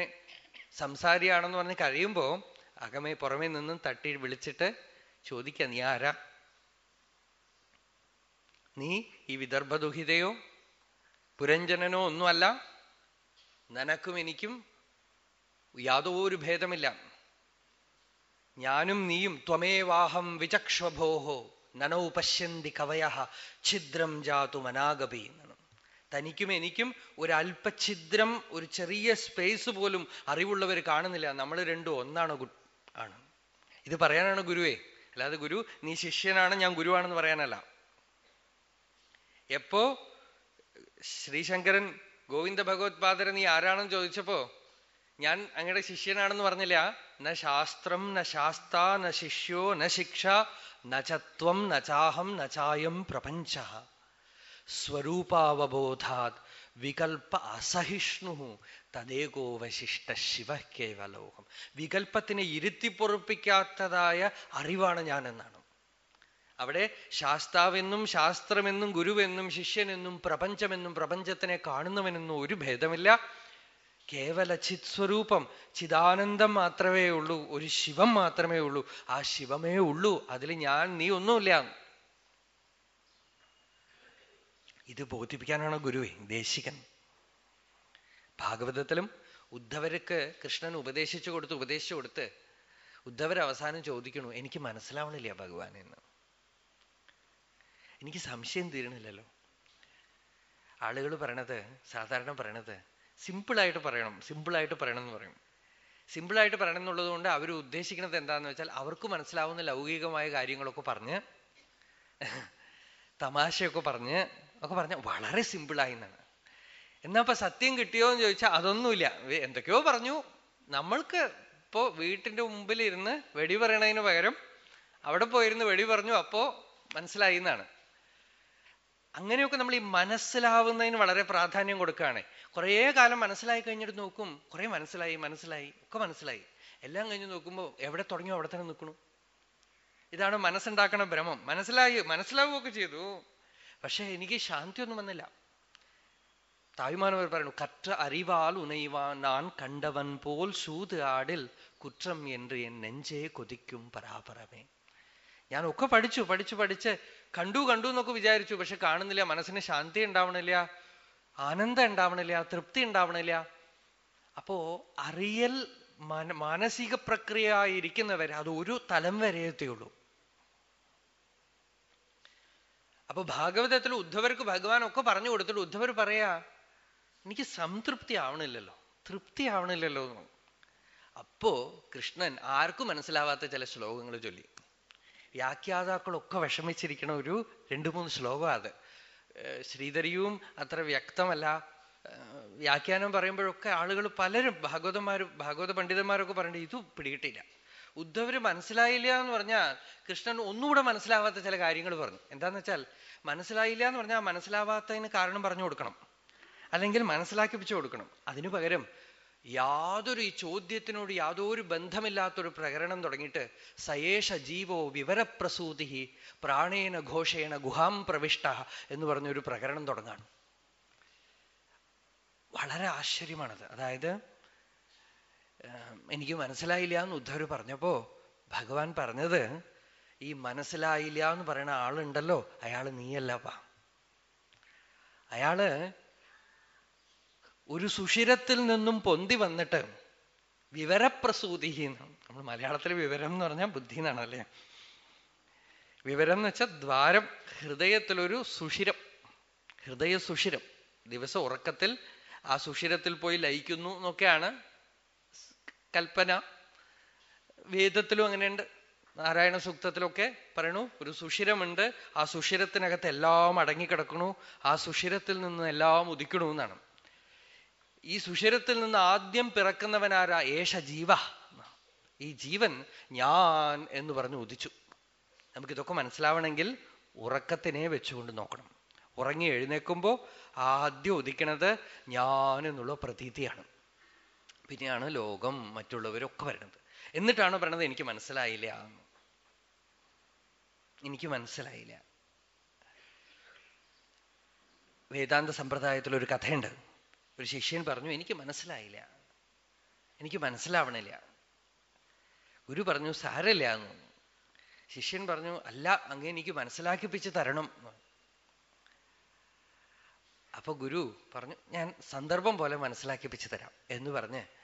സംസാരിയാണെന്ന് പറഞ്ഞ് കഴിയുമ്പോൾ അകമേ പുറമേ നിന്നും തട്ടി വിളിച്ചിട്ട് ചോദിക്ക നീ ആരാ? നീ ഈ വിദർഭദുഹിതയോ പുരഞ്ജനനോ ഒന്നുമല്ല? നനക്കും എനിക്കും യാതൊരു ഭേദമില്ല. ഞാനും നീയും ത്വമേവാഹം വിചക്ഷഭോഹോ നനൗ പശ്യന്തി കവയ ഛിദ്രം ജാതു മനാഗപി എന്നാണ് തനിക്കും എനിക്കും ഒരല്പഛിദ്രം ഒരു ചെറിയ സ്പേസ് പോലും അറിവുള്ളവർ കാണുന്നില്ല. നമ്മൾ രണ്ടും ഒന്നാണ് ആണ്. ഇത് പറയാനാണ് ഗുരുവേ. അല്ലാതെ ഗുരു നീ ശിഷ്യനാണ് ഞാൻ ഗുരുവാണെന്ന് പറയാനല്ല. എപ്പോ ശ്രീശങ്കരൻ ഗോവിന്ദ ഭഗവത്പാദര നീ ആരാണെന്ന് ചോദിച്ചപ്പോ ഞാൻ അങ്ങയുടെ ശിഷ്യനാണെന്ന് പറഞ്ഞില്ല. ന ശാസ്ത്രം ന ശാസ്ത ന ശിഷ്യോ ന ശിക്ഷ നചത്വം നചാഹം നചായം പ്രപഞ്ച. സ്വരൂപാവബോധാത് വികൽപ്പ അസഹിഷ്ണു തദേകോ വശിഷ്ട ശിവ കേവലോകം വികൽപ്പത്തിനെ ഇരുത്തിപ്പൊറുപ്പിക്കാത്തതായ അറിവാണ് ഞാൻ എന്നാണ് അവിടെ ശാസ്താവെന്നും ശാസ്ത്രമെന്നും ഗുരുവെന്നും ശിഷ്യനെന്നും പ്രപഞ്ചമെന്നും പ്രപഞ്ചത്തിനെ കാണുന്നവനെന്നും ഒരു ഭേദമില്ല. കേവല ചിത് സ്വരൂപം ചിദാനന്ദം മാത്രമേ ഉള്ളൂ ഒരു ശിവം മാത്രമേ ഉള്ളൂ. ആ ശിവമേ ഉള്ളൂ. അതിൽ ഞാൻ നീ ഒന്നുമില്ല ഇത് ബോധിപ്പിക്കാനാണ് ഗുരുവെ? ദേശികൻ. ഭാഗവതത്തിലും ഉദ്ധവർക്ക് കൃഷ്ണൻ ഉപദേശിച്ചു കൊടുത്ത് ഉപദേശിച്ചു കൊടുത്ത് ഉദ്ധവർ അവസാനം ചോദിക്കണു എനിക്ക് മനസ്സിലാവണില്ല ഭഗവാൻ എന്ന്. എനിക്ക് സംശയം തീരണില്ലല്ലോ ആളുകൾ പറയണത് സാധാരണ പറയണത് സിമ്പിളായിട്ട് പറയണം സിമ്പിളായിട്ട് പറയണം എന്ന് പറയും. സിമ്പിളായിട്ട് പറയണം എന്നുള്ളത് കൊണ്ട് അവർ ഉദ്ദേശിക്കുന്നത് എന്താന്ന് വെച്ചാൽ അവർക്ക് മനസ്സിലാവുന്ന ലൗകികമായ കാര്യങ്ങളൊക്കെ പറഞ്ഞ് തമാശയൊക്കെ പറഞ്ഞ് ഒക്കെ പറഞ്ഞ വളരെ സിമ്പിളായി എന്നാണ്. എന്നാ ഇപ്പൊ സത്യം കിട്ടിയോ എന്ന് ചോദിച്ചാൽ അതൊന്നുമില്ല. എന്തൊക്കെയോ പറഞ്ഞു. നമ്മൾക്ക് ഇപ്പോ വീട്ടിന്റെ മുമ്പിൽ ഇരുന്ന് വെടി പറയണതിന് പകരം അവിടെ പോയിരുന്ന് വെടി പറഞ്ഞു. അപ്പോ മനസ്സിലായി എന്നാണ്. അങ്ങനെയൊക്കെ നമ്മൾ ഈ മനസ്സിലാവുന്നതിന് വളരെ പ്രാധാന്യം കൊടുക്കുകയാണ്. കുറേ കാലം മനസ്സിലായി കഴിഞ്ഞിട്ട് നോക്കും. കുറെ മനസ്സിലായി മനസ്സിലായി ഒക്കെ മനസ്സിലായി. എല്ലാം കഴിഞ്ഞ് നോക്കുമ്പോൾ എവിടെ തുടങ്ങിയോ അവിടെ തന്നെ നിൽക്കണു ഇതാണ് മനസ്സുണ്ടാക്കണ ഭ്രമം. മനസ്സിലായി മനസ്സിലാവുകയൊക്കെ ചെയ്തു. പക്ഷെ എനിക്ക് ശാന്തിയൊന്നും വന്നില്ല. തായ്മാനവർ പറയുന്നു കറ്റ അറിവാൽ ഉണൈവാൻ നാൻ കണ്ടവൻ പോൽ സൂത് ആടിൽ കുറ്റം എന്ന് എൻ നെഞ്ചേ കൊതിക്കും പരാപരമേ. ഞാൻ ഒക്കെ പഠിച്ചു പഠിച്ചു പഠിച്ച് കണ്ടു കണ്ടു എന്നൊക്കെ വിചാരിച്ചു. പക്ഷെ കാണുന്നില്ല മനസ്സിന് ശാന്തി ഉണ്ടാവണില്ല ആനന്ദം ഉണ്ടാവണില്ല തൃപ്തി ഉണ്ടാവണില്ല. അപ്പോ അറിയൽ മാനസിക പ്രക്രിയ ഇരിക്കുന്നവരെ അത് ഒരു തലം വരെയത്തേ എത്തിയുള്ളൂ. അപ്പൊ ഭാഗവതത്തിൽ ഉദ്ധവർക്ക് ഭഗവാൻ ഒക്കെ പറഞ്ഞു കൊടുത്തിട്ട് ഉദ്ധവർ പറയാ എനിക്ക് സംതൃപ്തി ആവണില്ലല്ലോ തൃപ്തി ആവണില്ലല്ലോ എന്ന്. അപ്പോ കൃഷ്ണൻ ആർക്കും മനസ്സിലാവാത്ത ചില ശ്ലോകങ്ങൾ ചൊല്ലി. വ്യാഖ്യാതാക്കളൊക്കെ വിഷമിച്ചിരിക്കണ ഒരു രണ്ടു മൂന്ന് ശ്ലോകം അത്. ശ്രീധരിയും അത്ര വ്യക്തമല്ല. വ്യാഖ്യാനം പറയുമ്പോഴൊക്കെ ആളുകൾ പലരും ഭാഗവതന്മാരും ഭാഗവത പണ്ഡിതന്മാരൊക്കെ പറഞ്ഞിട്ട് ഇത് പിടികിട്ടില്ല ഉദ്ധവര് മനസ്സിലായില്ല എന്ന് പറഞ്ഞാൽ കൃഷ്ണൻ ഒന്നുകൂടെ മനസ്സിലാവാത്ത ചില കാര്യങ്ങൾ പറഞ്ഞു. എന്താന്ന് വെച്ചാൽ മനസ്സിലായില്ല എന്ന് പറഞ്ഞാൽ മനസ്സിലാവാത്തതിന് കാരണം പറഞ്ഞു കൊടുക്കണം. അല്ലെങ്കിൽ മനസ്സിലാക്കിപ്പിച്ചു കൊടുക്കണം. അതിനു പകരം യാതൊരു ഈ ചോദ്യത്തിനോട് യാതൊരു ബന്ധമില്ലാത്തൊരു പ്രകരണം തുടങ്ങിയിട്ട് സയേഷ ജീവോ വിവരപ്രസൂതി പ്രാണേന ഘോഷേണ ഗുഹാം പ്രവിഷ്ട എന്ന് പറഞ്ഞൊരു പ്രകരണം തുടങ്ങാണ്. വളരെ ആശ്ചര്യമാണത്. അതായത് എനിക്ക് മനസ്സിലായില്ല എന്ന് ഉദ്ധവർ പറഞ്ഞപ്പോ ഭഗവാൻ പറഞ്ഞത് ഈ മനസ്സിലായില്ല എന്ന് പറയുന്ന ആളുണ്ടല്ലോ അയാൾ നീയല്ലപ്പാ അയാൾ ഒരു സുഷിരത്തിൽ നിന്നും പൊന്തി വന്നിട്ട് വിവരപ്രസൂതി നമ്മൾ മലയാളത്തിൽ വിവരം എന്ന് പറഞ്ഞാൽ ബുദ്ധി എന്നാണ് അല്ലേ വിവരം എന്ന് വെച്ചാൽ ദ്വാരം ഹൃദയത്തിലൊരു സുഷിരം ഹൃദയ സുഷിരം ദിവസം ഉറക്കത്തിൽ ആ സുഷിരത്തിൽ പോയി ലയിക്കുന്നു എന്നൊക്കെയാണ് കൽപ്പന വേദത്തിലും അങ്ങനെയുണ്ട്. നാരായണ സൂക്തത്തിലൊക്കെ പറയണു ഒരു സുഷിരമുണ്ട്. ആ സുഷിരത്തിനകത്ത് എല്ലാം അടങ്ങിക്കിടക്കണു. ആ സുഷിരത്തിൽ നിന്ന് എല്ലാം ഉദിക്കണു എന്നാണ്. ഈ സുഷിരത്തിൽ നിന്ന് ആദ്യം പിറക്കുന്നവനാരാ? ഏഷ ജീവ. ഈ ജീവൻ ഞാൻ എന്ന് പറഞ്ഞ് ഉദിച്ചു. നമുക്കിതൊക്കെ മനസ്സിലാവണമെങ്കിൽ ഉറക്കത്തിനെ വെച്ചുകൊണ്ട് നോക്കണം. ഉറങ്ങി എഴുന്നേക്കുമ്പോൾ ആദ്യം ഉദിക്കണത് ഞാൻ എന്നുള്ള പ്രതീതിയാണ്. പിന്നെയാണ് ലോകം മറ്റുള്ളവരൊക്കെ വരണത്. എന്നിട്ടാണ് പറയണത്? എനിക്ക് മനസ്സിലായില്ല. എനിക്ക് മനസ്സിലായില്ല. വേദാന്ത സമ്പ്രദായത്തിൽ ഒരു കഥയുണ്ട്. ഒരു ശിഷ്യൻ പറഞ്ഞു എനിക്ക് മനസ്സിലായില്ല. എനിക്ക് മനസ്സിലാവണില്ല. ഗുരു പറഞ്ഞു സാരല്ല എന്ന്. ശിഷ്യൻ പറഞ്ഞു അല്ല അങ്ങ് എനിക്ക് മനസ്സിലാക്കിപ്പിച്ച് തരണം അപ്പൊ ഗുരു പറഞ്ഞു ഞാൻ സന്ദർഭം പോലെ മനസ്സിലാക്കിപ്പിച്ച് തരാം എന്ന് പറഞ്ഞ്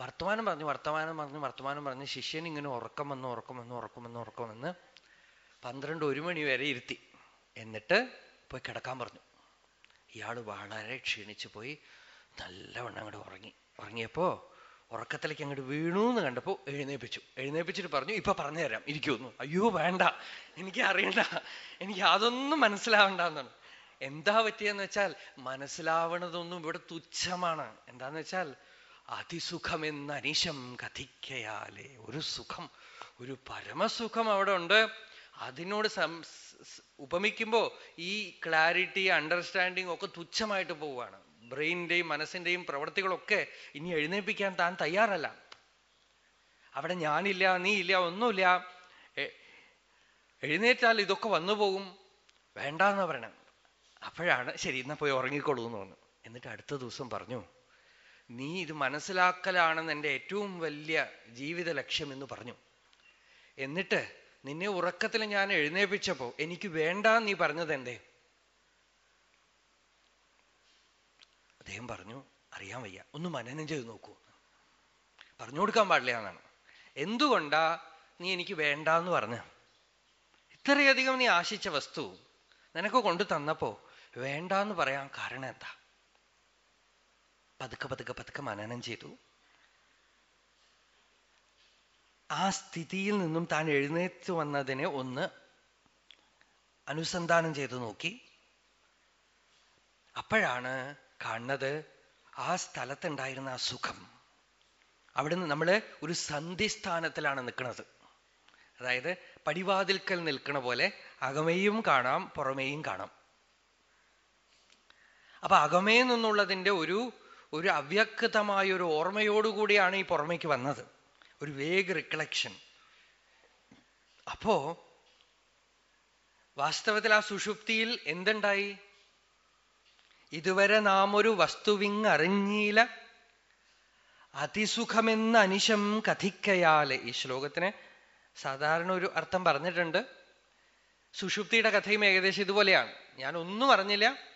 വർത്തമാനം പറഞ്ഞു വർത്തമാനം പറഞ്ഞു വർത്തമാനം പറഞ്ഞ്. ശിഷ്യൻ ഇങ്ങനെ ഉറക്കം വന്ന് ഉറക്കം വന്ന് ഉറക്കം വന്ന് ഉറക്കം വന്ന് പന്ത്രണ്ട് ഒരു മണി വരെ ഇരുത്തി. എന്നിട്ട് പോയി കിടക്കാൻ പറഞ്ഞു. ഇയാൾ വളരെ ക്ഷീണിച്ചു പോയി നല്ലവണ്ണം അങ്ങോട്ട് ഉറങ്ങി. ഉറങ്ങിയപ്പോ ഉറക്കത്തിലേക്ക് അങ്ങോട്ട് വീണു എന്ന് കണ്ടപ്പോ എഴുന്നേപ്പിച്ചു. എഴുന്നേപ്പിച്ചിട്ട് പറഞ്ഞു ഇപ്പൊ പറഞ്ഞു തരാം ഇരിക്കുന്നു അയ്യോ വേണ്ട. എനിക്ക് അറിയണ്ട. എനിക്ക് അതൊന്നും മനസ്സിലാവണ്ട എന്നാണ് എന്താ പറ്റിയെന്ന് വെച്ചാൽ മനസ്സിലാവണതൊന്നും ഇവിടെ തുച്ഛമാണ്. എന്താന്ന് വെച്ചാൽ അതിസുഖമെന്ന് അനിശം കഥിക്കയാലേ. ഒരു സുഖം ഒരു പരമസുഖം അവിടെ ഉണ്ട് അതിനോട് ഉപമിക്കുമ്പോ ഈ ക്ലാരിറ്റി അണ്ടർസ്റ്റാൻഡിങ് ഒക്കെ തുച്ഛമായിട്ട് പോവുകയാണ്. ബ്രെയിനിന്റെയും മനസ്സിന്റെയും പ്രവൃത്തികളൊക്കെ ഇനി എഴുന്നേൽപ്പിക്കാൻ താൻ തയ്യാറല്ല. അവിടെ ഞാനില്ല നീ ഇല്ല ഒന്നുമില്ല എഴുന്നേറ്റാൽ ഇതൊക്കെ വന്നു പോകും വേണ്ടെന്ന് പറയണം. അപ്പോഴാണ് ശരി എന്നാ പോയി ഉറങ്ങിക്കൊള്ളൂ എന്ന് പറഞ്ഞു. എന്നിട്ട് അടുത്ത ദിവസം പറഞ്ഞു നീ ഇത് മനസ്സിലാക്കലാണെന്ന് എന്റെ ഏറ്റവും വലിയ ജീവിത ലക്ഷ്യം എന്ന് പറഞ്ഞു. എന്നിട്ട് നിന്നെ ഉറക്കത്തിൽ ഞാൻ എഴുന്നേപ്പിച്ചപ്പോ എനിക്ക് വേണ്ട നീ പറഞ്ഞത് എന്തേ? അദ്ദേഹം പറഞ്ഞു അറിയാൻ വയ്യ ഒന്ന് മനനം ചെയ്ത് നോക്കൂ. പറഞ്ഞു കൊടുക്കാൻ പാടില്ല എന്നാണ്. എന്തുകൊണ്ടാ നീ എനിക്ക് വേണ്ട എന്ന് പറഞ്ഞ? ഇത്രയധികം നീ ആശിച്ച വസ്തു നിനക്ക് കൊണ്ടു തന്നപ്പോ വേണ്ട എന്ന് പറയാൻ കാരണം എന്താ? പതുക്കെ പതുക്കെ പതുക്കെ മനനം ചെയ്തു. ആ സ്ഥിതിയിൽ നിന്നും താൻ എഴുന്നേറ്റ് വന്നതിനെ ഒന്ന് അനുസന്ധാനം ചെയ്തു നോക്കി. അപ്പോഴാണ് കാണുന്നത് ആ സ്ഥലത്തുണ്ടായിരുന്ന ആ സുഖം. അവിടുന്ന് നമ്മൾ ഒരു സന്ധിസ്ഥാനത്തിലാണ് നിൽക്കുന്നത്. അതായത് പടിവാതിൽക്കൽ നിൽക്കണ പോലെ അകമേയും കാണാം പുറമേയും കാണാം. അപ്പൊ അകമേ നിന്നുള്ളതിന്റെ ഒരു ഒരു അവ്യക്തമായ ഒരു ഓർമ്മയോടുകൂടിയാണ് ഈ പുറമേക്ക് വന്നത്. ഒരു വേഗ് റിക്കളക്ഷൻ അപ്പോ വാസ്തവത്തിൽ ആ സുഷുപ്തിയിൽ എന്തുണ്ടായി? ഇതുവരെ നാം ഒരു വസ്തുവിങ് അറിഞ്ഞീല അതിസുഖമെന്ന അനിശം കഥിക്കയാൽ. ഈ ശ്ലോകത്തിന് സാധാരണ ഒരു അർത്ഥം പറഞ്ഞിട്ടുണ്ട്. സുഷുപ്തിയുടെ കഥയും ഏകദേശം ഇതുപോലെയാണ്. ഞാൻ ഒന്നും അറിഞ്ഞില്ല.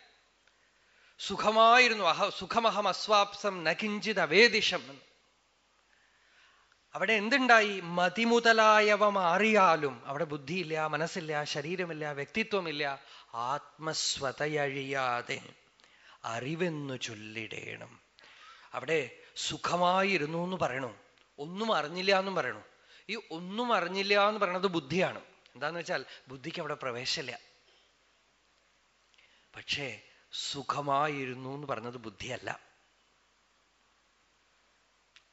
സുഖമായിരുന്നു. അഹ സുഖമഹം അസ്വാപ്സം നകിഞ്ചിത് അവേദിഷം അവിടെ എന്തുണ്ടായി? മതിമുതലായവ മാറിയാലും അവിടെ ബുദ്ധിയില്ല മനസ്സില്ല ശരീരമില്ല വ്യക്തിത്വമില്ല ആത്മസ്വതയഴിയാതെ അറിവെന്നു ചൊല്ലിടേണം. അവിടെ സുഖമായിരുന്നു എന്ന് പറയണു. ഒന്നും അറിഞ്ഞില്ല എന്നും പറയണു. ഈ ഒന്നും അറിഞ്ഞില്ല എന്ന് പറയണത് ബുദ്ധിയാണ്. എന്താന്ന് വെച്ചാൽ ബുദ്ധിക്ക് അവിടെ പ്രവേശമില്ല പക്ഷേ സുഖമായിരുന്നു എന്ന് പറഞ്ഞത് ബുദ്ധിയല്ല.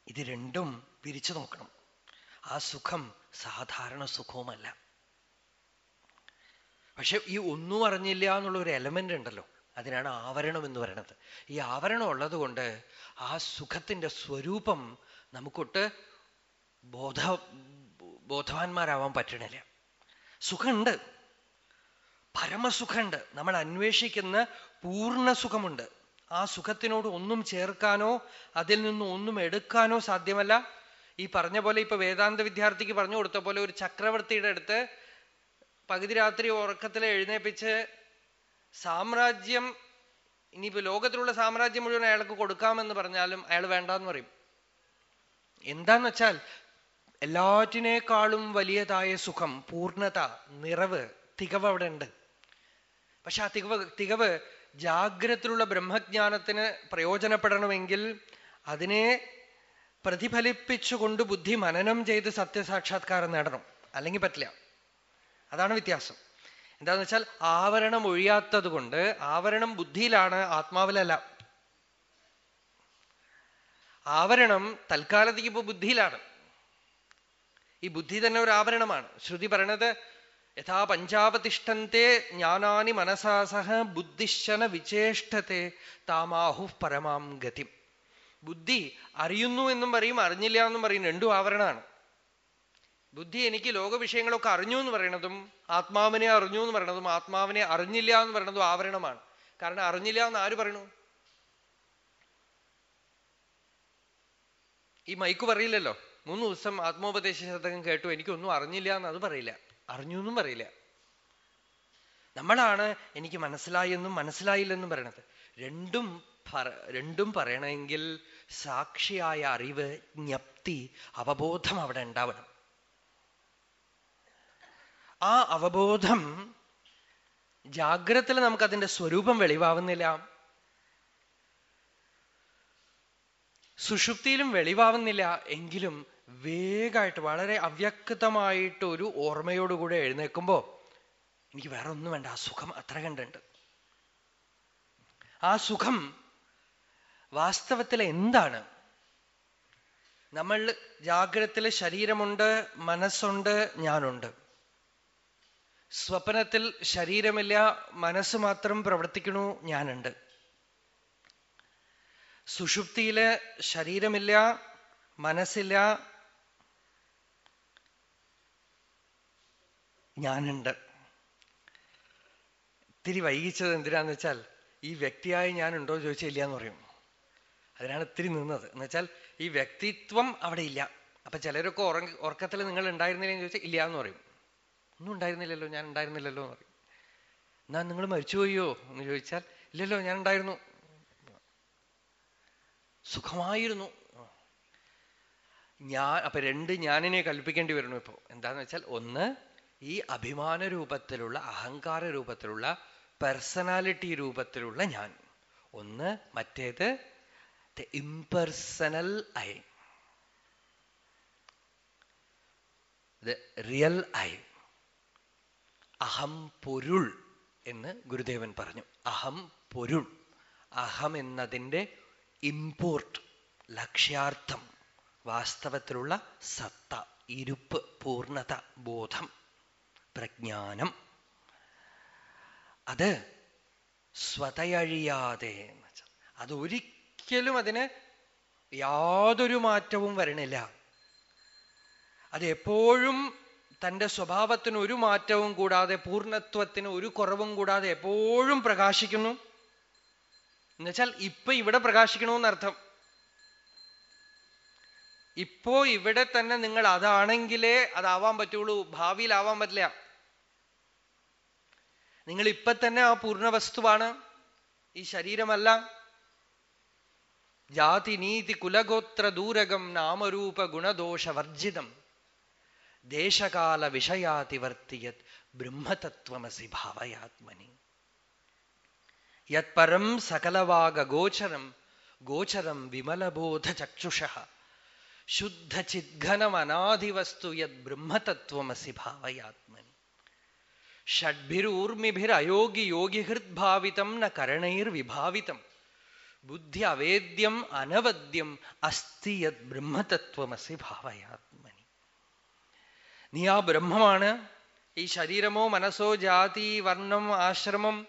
ഇത് രണ്ടും പിരിച്ചു നോക്കണം. ആ സുഖം സാധാരണ സുഖവുമല്ല. പക്ഷെ ഈ ഒന്നും അറിഞ്ഞില്ല എന്നുള്ള ഒരു എലമെന്റ് ഉണ്ടല്ലോ. അതിനാണ് ആവരണം എന്ന് പറയുന്നത് ഈ ആവരണം ഉള്ളത് കൊണ്ട് ആ സുഖത്തിന്റെ സ്വരൂപം നമുക്കൊട്ട് ബോധ ബോധവാന്മാരാവാൻ പറ്റണില്ല. സുഖമുണ്ട് പരമസുഖമുണ്ട് നമ്മൾ അന്വേഷിക്കുന്ന പൂർണ സുഖമുണ്ട് ആ സുഖത്തിനോട് ഒന്നും ചേർക്കാനോ അതിൽ നിന്നും ഒന്നും എടുക്കാനോ സാധ്യമല്ല. ഈ പറഞ്ഞ പോലെ ഇപ്പൊ വേദാന്ത വിദ്യാർത്ഥിക്ക് പറഞ്ഞു കൊടുത്ത പോലെ ഒരു ചക്രവർത്തിയുടെ അടുത്ത് പകുതി രാത്രി ഉറക്കത്തിൽ എഴുന്നേപ്പിച്ച് സാമ്രാജ്യം ഇനിയിപ്പോ ലോകത്തിലുള്ള സാമ്രാജ്യം മുഴുവൻ അയാൾക്ക് കൊടുക്കാമെന്ന് പറഞ്ഞാലും അയാൾ വേണ്ടെന്ന് പറയും. എന്താന്ന് വെച്ചാൽ എല്ലാറ്റിനേക്കാളും വലിയതായ സുഖം പൂർണത നിറവ് തികവ് അവിടെ ഉണ്ട് പക്ഷെ ആ തികവ് തികവ് ജാഗ്രതത്തിലുള്ള ബ്രഹ്മജ്ഞാനത്തിന് പ്രയോജനപ്പെടണമെങ്കിൽ അതിനെ പ്രതിഫലിപ്പിച്ചുകൊണ്ട് ബുദ്ധി മനനം ചെയ്ത് സത്യസാക്ഷാത്കാരം നേടണം. അല്ലെങ്കിൽ പറ്റില്ല. അതാണ് വ്യത്യാസം. എന്താന്ന് വെച്ചാൽ ആവരണം ഒഴിയാത്തത് കൊണ്ട് ആവരണം ബുദ്ധിയിലാണ് ആത്മാവിലല്ല. ആവരണം തൽക്കാലത്തേക്ക് ഇപ്പൊ ബുദ്ധിയിലാണ്. ഈ ബുദ്ധി തന്നെ ഒരു ആവരണമാണ്. ശ്രുതി പറയണത് യഥാ പഞ്ചാപതിഷ്ഠത്തെ ജ്ഞാനാനി മനസാസഹ ബുദ്ധിശ്ചന വിചേഷ്ടത്തെ താമാഹു പരമാം ഗതി. ബുദ്ധി അറിയുന്നു എന്നും പറയും അറിഞ്ഞില്ല എന്നും പറയും രണ്ടും ആവരണമാണ്. ബുദ്ധി എനിക്ക് ലോക വിഷയങ്ങളൊക്കെ അറിഞ്ഞു എന്ന് പറയണതും ആത്മാവിനെ അറിഞ്ഞു എന്ന് പറയണതും ആത്മാവിനെ അറിഞ്ഞില്ല എന്ന് പറയണതും ആവരണമാണ്. കാരണം അറിഞ്ഞില്ല എന്ന് ആര് പറയണു? ഈ മൈക്ക് പറയില്ലല്ലോ. മൂന്ന് ദിവസം ആത്മോപദേശ ശതകം കേട്ടു എനിക്കൊന്നും അറിഞ്ഞില്ല എന്ന് അത് പറയില്ല. അറിഞ്ഞു എന്നും പറയില്ല നമ്മളാണ് എനിക്ക് മനസ്സിലായെന്നും മനസ്സിലായില്ലെന്നും പറയണത്. രണ്ടും രണ്ടും പറയണമെങ്കിൽ സാക്ഷിയായ അറിവ് ജ്ഞപ്തി അവബോധം അവിടെ ഉണ്ടാവണം. ആ അവബോധം ജാഗ്രതയിൽ നമുക്ക് അതിന്റെ സ്വരൂപം വെളിവാവുന്നില്ല. സുഷുപ്തിയിലും വെളിവാവുന്നില്ല. എങ്കിലും വേഗമായിട്ട് വളരെ അവ്യക്തമായിട്ട് ഒരു ഓർമ്മയോടുകൂടെ എഴുന്നേൽക്കുമ്പോ എനിക്ക് വേറെ ഒന്നും വേണ്ട ആ സുഖം അത്ര കണ്ടുണ്ട്. ആ സുഖം വാസ്തവത്തിൽ എന്താണ്? നമ്മൾ ജാഗ്രതത്തിൽ ശരീരമുണ്ട് മനസ്സുണ്ട് ഞാനുണ്ട്. സ്വപ്നത്തിൽ ശരീരമില്ല മനസ്സ് മാത്രം പ്രവർത്തിക്കണു ഞാനുണ്ട്. സുഷുപ്തിയിൽ ശരീരമില്ല മനസ്സില്ല ഞാനുണ്ട്. ഇത്തിരി വൈകിച്ചത് എന്തിനാന്ന് വെച്ചാൽ ഈ വ്യക്തിയായി ഞാനുണ്ടോ ചോദിച്ചാൽ ഇല്ല എന്ന് പറയും. അതിനാണ് ഇത്തിരി നിന്നത്. എന്ന് വെച്ചാൽ ഈ വ്യക്തിത്വം അവിടെ ഇല്ല. അപ്പൊ ചിലരൊക്കെ ഉറങ്ങി ഉറക്കത്തിൽ നിങ്ങൾ ഉണ്ടായിരുന്നില്ലെന്ന് ചോദിച്ചാൽ ഇല്ല എന്ന് പറയും. ഒന്നും ഉണ്ടായിരുന്നില്ലല്ലോ ഞാൻ ഉണ്ടായിരുന്നില്ലല്ലോ എന്ന് പറയും. എന്നാ നിങ്ങൾ മരിച്ചുപോയോ എന്ന് ചോദിച്ചാൽ ഇല്ലല്ലോ ഞാൻ ഉണ്ടായിരുന്നു. സുഖമായിരുന്നു. ഞാൻ അപ്പൊ രണ്ട് ഞാനിനെ കൽപ്പിക്കേണ്ടി വരുന്നു ഇപ്പോ. എന്താന്ന് വെച്ചാൽ ഒന്ന് ഈ അഭിമാന രൂപത്തിലുള്ള അഹങ്കാര രൂപത്തിലുള്ള പേഴ്സണാലിറ്റി രൂപത്തിലുള്ള ഞാൻ. ഒന്ന് മറ്റേത് ഇംപേഴ്സണൽ ഐ റിയൽ ഐ അഹം പൊരുൾ എന്ന് ഗുരുദേവൻ പറഞ്ഞു. അഹം പൊരുൾ. അഹം എന്നതിന്റെ ഇമ്പോർട്ട് ലക്ഷ്യാർത്ഥം വാസ്തവത്തിലുള്ള സത്ത ഇരുപ്പ് പൂർണത ബോധം. പ്രജ്ഞാനം. അത് സ്വതയഴിയാതെ അതൊരിക്കലും അതിന് യാതൊരു മാറ്റവും വരണില്ല. അത് എപ്പോഴും തന്റെ സ്വഭാവത്തിന് ഒരു മാറ്റവും കൂടാതെ പൂർണത്വത്തിന് ഒരു കുറവും കൂടാതെ എപ്പോഴും പ്രകാശിക്കുന്നു. എന്നുവെച്ചാൽ ഇപ്പൊ ഇവിടെ പ്രകാശിക്കണമെന്നർത്ഥം ഇപ്പോ ഇവിടെ തന്നെ നിങ്ങൾ അതാണെങ്കിലേ അതാവാൻ പറ്റുള്ളൂ. ഭാവിയിലാവാൻ പറ്റില്ല. നിങ്ങൾ ഇപ്പൊ തന്നെ ആ പൂർണ വസ്തുവാണ്. ഈ ശരീരമല്ല. ജാതി നീതി കുലഗോത്ര ദൂരകം നാമരൂപ ഗുണദോഷവർജിതം. ദേശകാല വിഷയാതിവർത്തിയത് ബ്രഹ്മതത്വമസി ഭാവയാത്മനി. യത്പരം സകലവാഗോചരം ഗോചരം വിമലബോധചക്ഷുഷ ശുദ്ധചിദ്ഘനമനാധിവസ്തു യത് ബ്രഹ്മതത്വമസി ഭാവയാത്മനി. ഷഡ്ഭിരൂർമിഭിരയോഗി യോഗിഹൃദ്ഭാവിതം ന കരണൈർവിഭാവിതം. ബുദ്ധി അവേദ്യം അനവദ്യം അസ്തി യത് ബ്രഹ്മതത്വമസി ഭാവയാത്മനി. നീ ആ ബ്രഹ്മമാണ്. ഈ ശരീരമോ മനസ്സോ ജാതി വർണം ആശ്രമം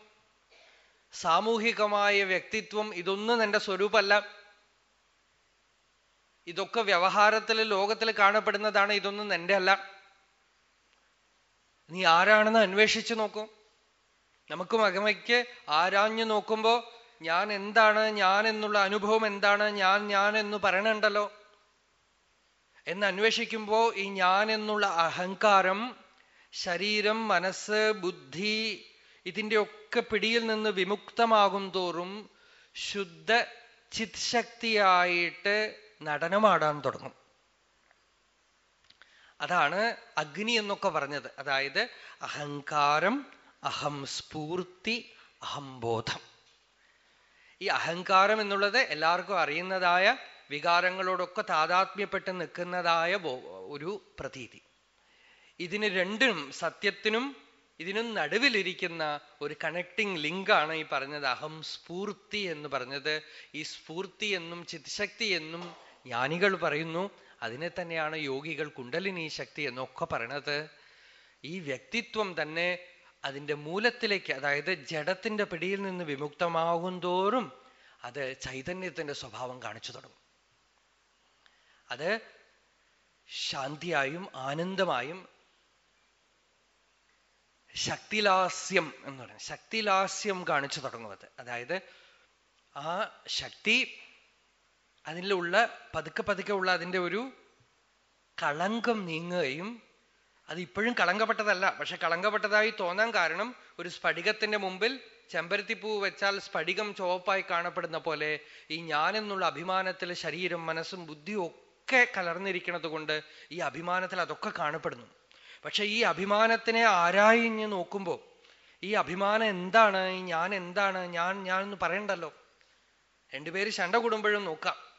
സാമൂഹികമായ വ്യക്തിത്വം ഇതൊന്നും നിന്റെ സ്വരൂപമല്ല. ഇതൊക്കെ വ്യവഹാരത്തിൽ ലോകത്തിൽ കാണപ്പെടുന്നതാണ് ഇതൊന്നും എന്റെ അല്ല. നീ ആരാണെന്ന് അന്വേഷിച്ചു നോക്കൂ. നമുക്ക് മകമയ്ക്ക് ആരാഞ്ഞു നോക്കുമ്പോൾ ഞാൻ എന്താണ് ഞാൻ എന്നുള്ള അനുഭവം എന്താണ് ഞാൻ ഞാൻ എന്ന് പറയണുണ്ടല്ലോ. എന്ന് അന്വേഷിക്കുമ്പോ ഈ ഞാൻ എന്നുള്ള അഹങ്കാരം ശരീരം മനസ്സ് ബുദ്ധി ഇതിന്റെയൊക്കെ പിടിയിൽ നിന്ന് വിമുക്തമാകും തോറും ശുദ്ധ ചിത്ശക്തിയായിട്ട് നടനമാടാൻ തുടങ്ങും. അതാണ് അഗ്നി എന്നൊക്കെ പറഞ്ഞത്. അതായത് അഹങ്കാരം അഹം സ്ഫൂർത്തി അഹംബോധം ഈ അഹങ്കാരം എന്നുള്ളത് എല്ലാവർക്കും അറിയുന്നതായ വികാരങ്ങളോടൊക്കെ താതാത്മ്യപ്പെട്ട് നിൽക്കുന്നതായ ഒരു പ്രതീതി. ഇതിന് രണ്ടിനും സത്യത്തിനും ഇതിനും നടുവിലിരിക്കുന്ന ഒരു കണക്ടിങ് ലിങ്കാണ് ഈ പറഞ്ഞത് അഹം സ്ഫൂർത്തി എന്ന് പറഞ്ഞത്. ഈ സ്ഫൂർത്തി എന്നും ചിത്ശക്തി എന്നും ജ്ഞാനികൾ പറയുന്നു അതിനെ തന്നെയാണ് യോഗികൾ കുണ്ടലിനി ശക്തി എന്നൊക്കെ പറയണത്. ഈ വ്യക്തിത്വം തന്നെ അതിന്റെ മൂലത്തിലേക്ക് അതായത് ജഡത്തിന്റെ പിടിയിൽ നിന്ന് വിമുക്തമാകും തോറും അത് ചൈതന്യത്തിന്റെ സ്വഭാവം കാണിച്ചു തുടങ്ങും. അത് ശാന്തിയായും ആനന്ദമായും ശക്തിലാസ്യം എന്ന് പറയുന്നത് ശക്തിലാസ്യം കാണിച്ചു തുടങ്ങുന്നത് അതായത് ആ ശക്തി അതിലുള്ള പതുക്കെ പതുക്കെ ഉള്ള അതിന്റെ ഒരു കളങ്കം നീങ്ങുകയും അത് ഇപ്പോഴും കളങ്കപ്പെട്ടതല്ല. പക്ഷെ കളങ്കപ്പെട്ടതായി തോന്നാൻ കാരണം ഒരു സ്ഫടികത്തിന്റെ മുമ്പിൽ ചെമ്പരത്തിപ്പൂ വെച്ചാൽ സ്ഫടികം ചുവപ്പായി കാണപ്പെടുന്ന പോലെ ഈ ഞാൻ എന്നുള്ള അഭിമാനത്തിൽ ശരീരം മനസ്സും ബുദ്ധിയും ഒക്കെ കലർന്നിരിക്കുന്നത് കൊണ്ട് ഈ അഭിമാനത്തിൽ അതൊക്കെ കാണപ്പെടുന്നു. പക്ഷെ ഈ അഭിമാനത്തിനെ ആരായിഞ്ഞ് നോക്കുമ്പോൾ ഈ അഭിമാനം എന്താണ്? ഞാൻ എന്താണ്? ഞാൻ ഞാൻ എന്ന് പറയണ്ടല്ലോ. രണ്ടുപേര് ശണ്ട കൂടുമ്പോഴും നോക്കാം.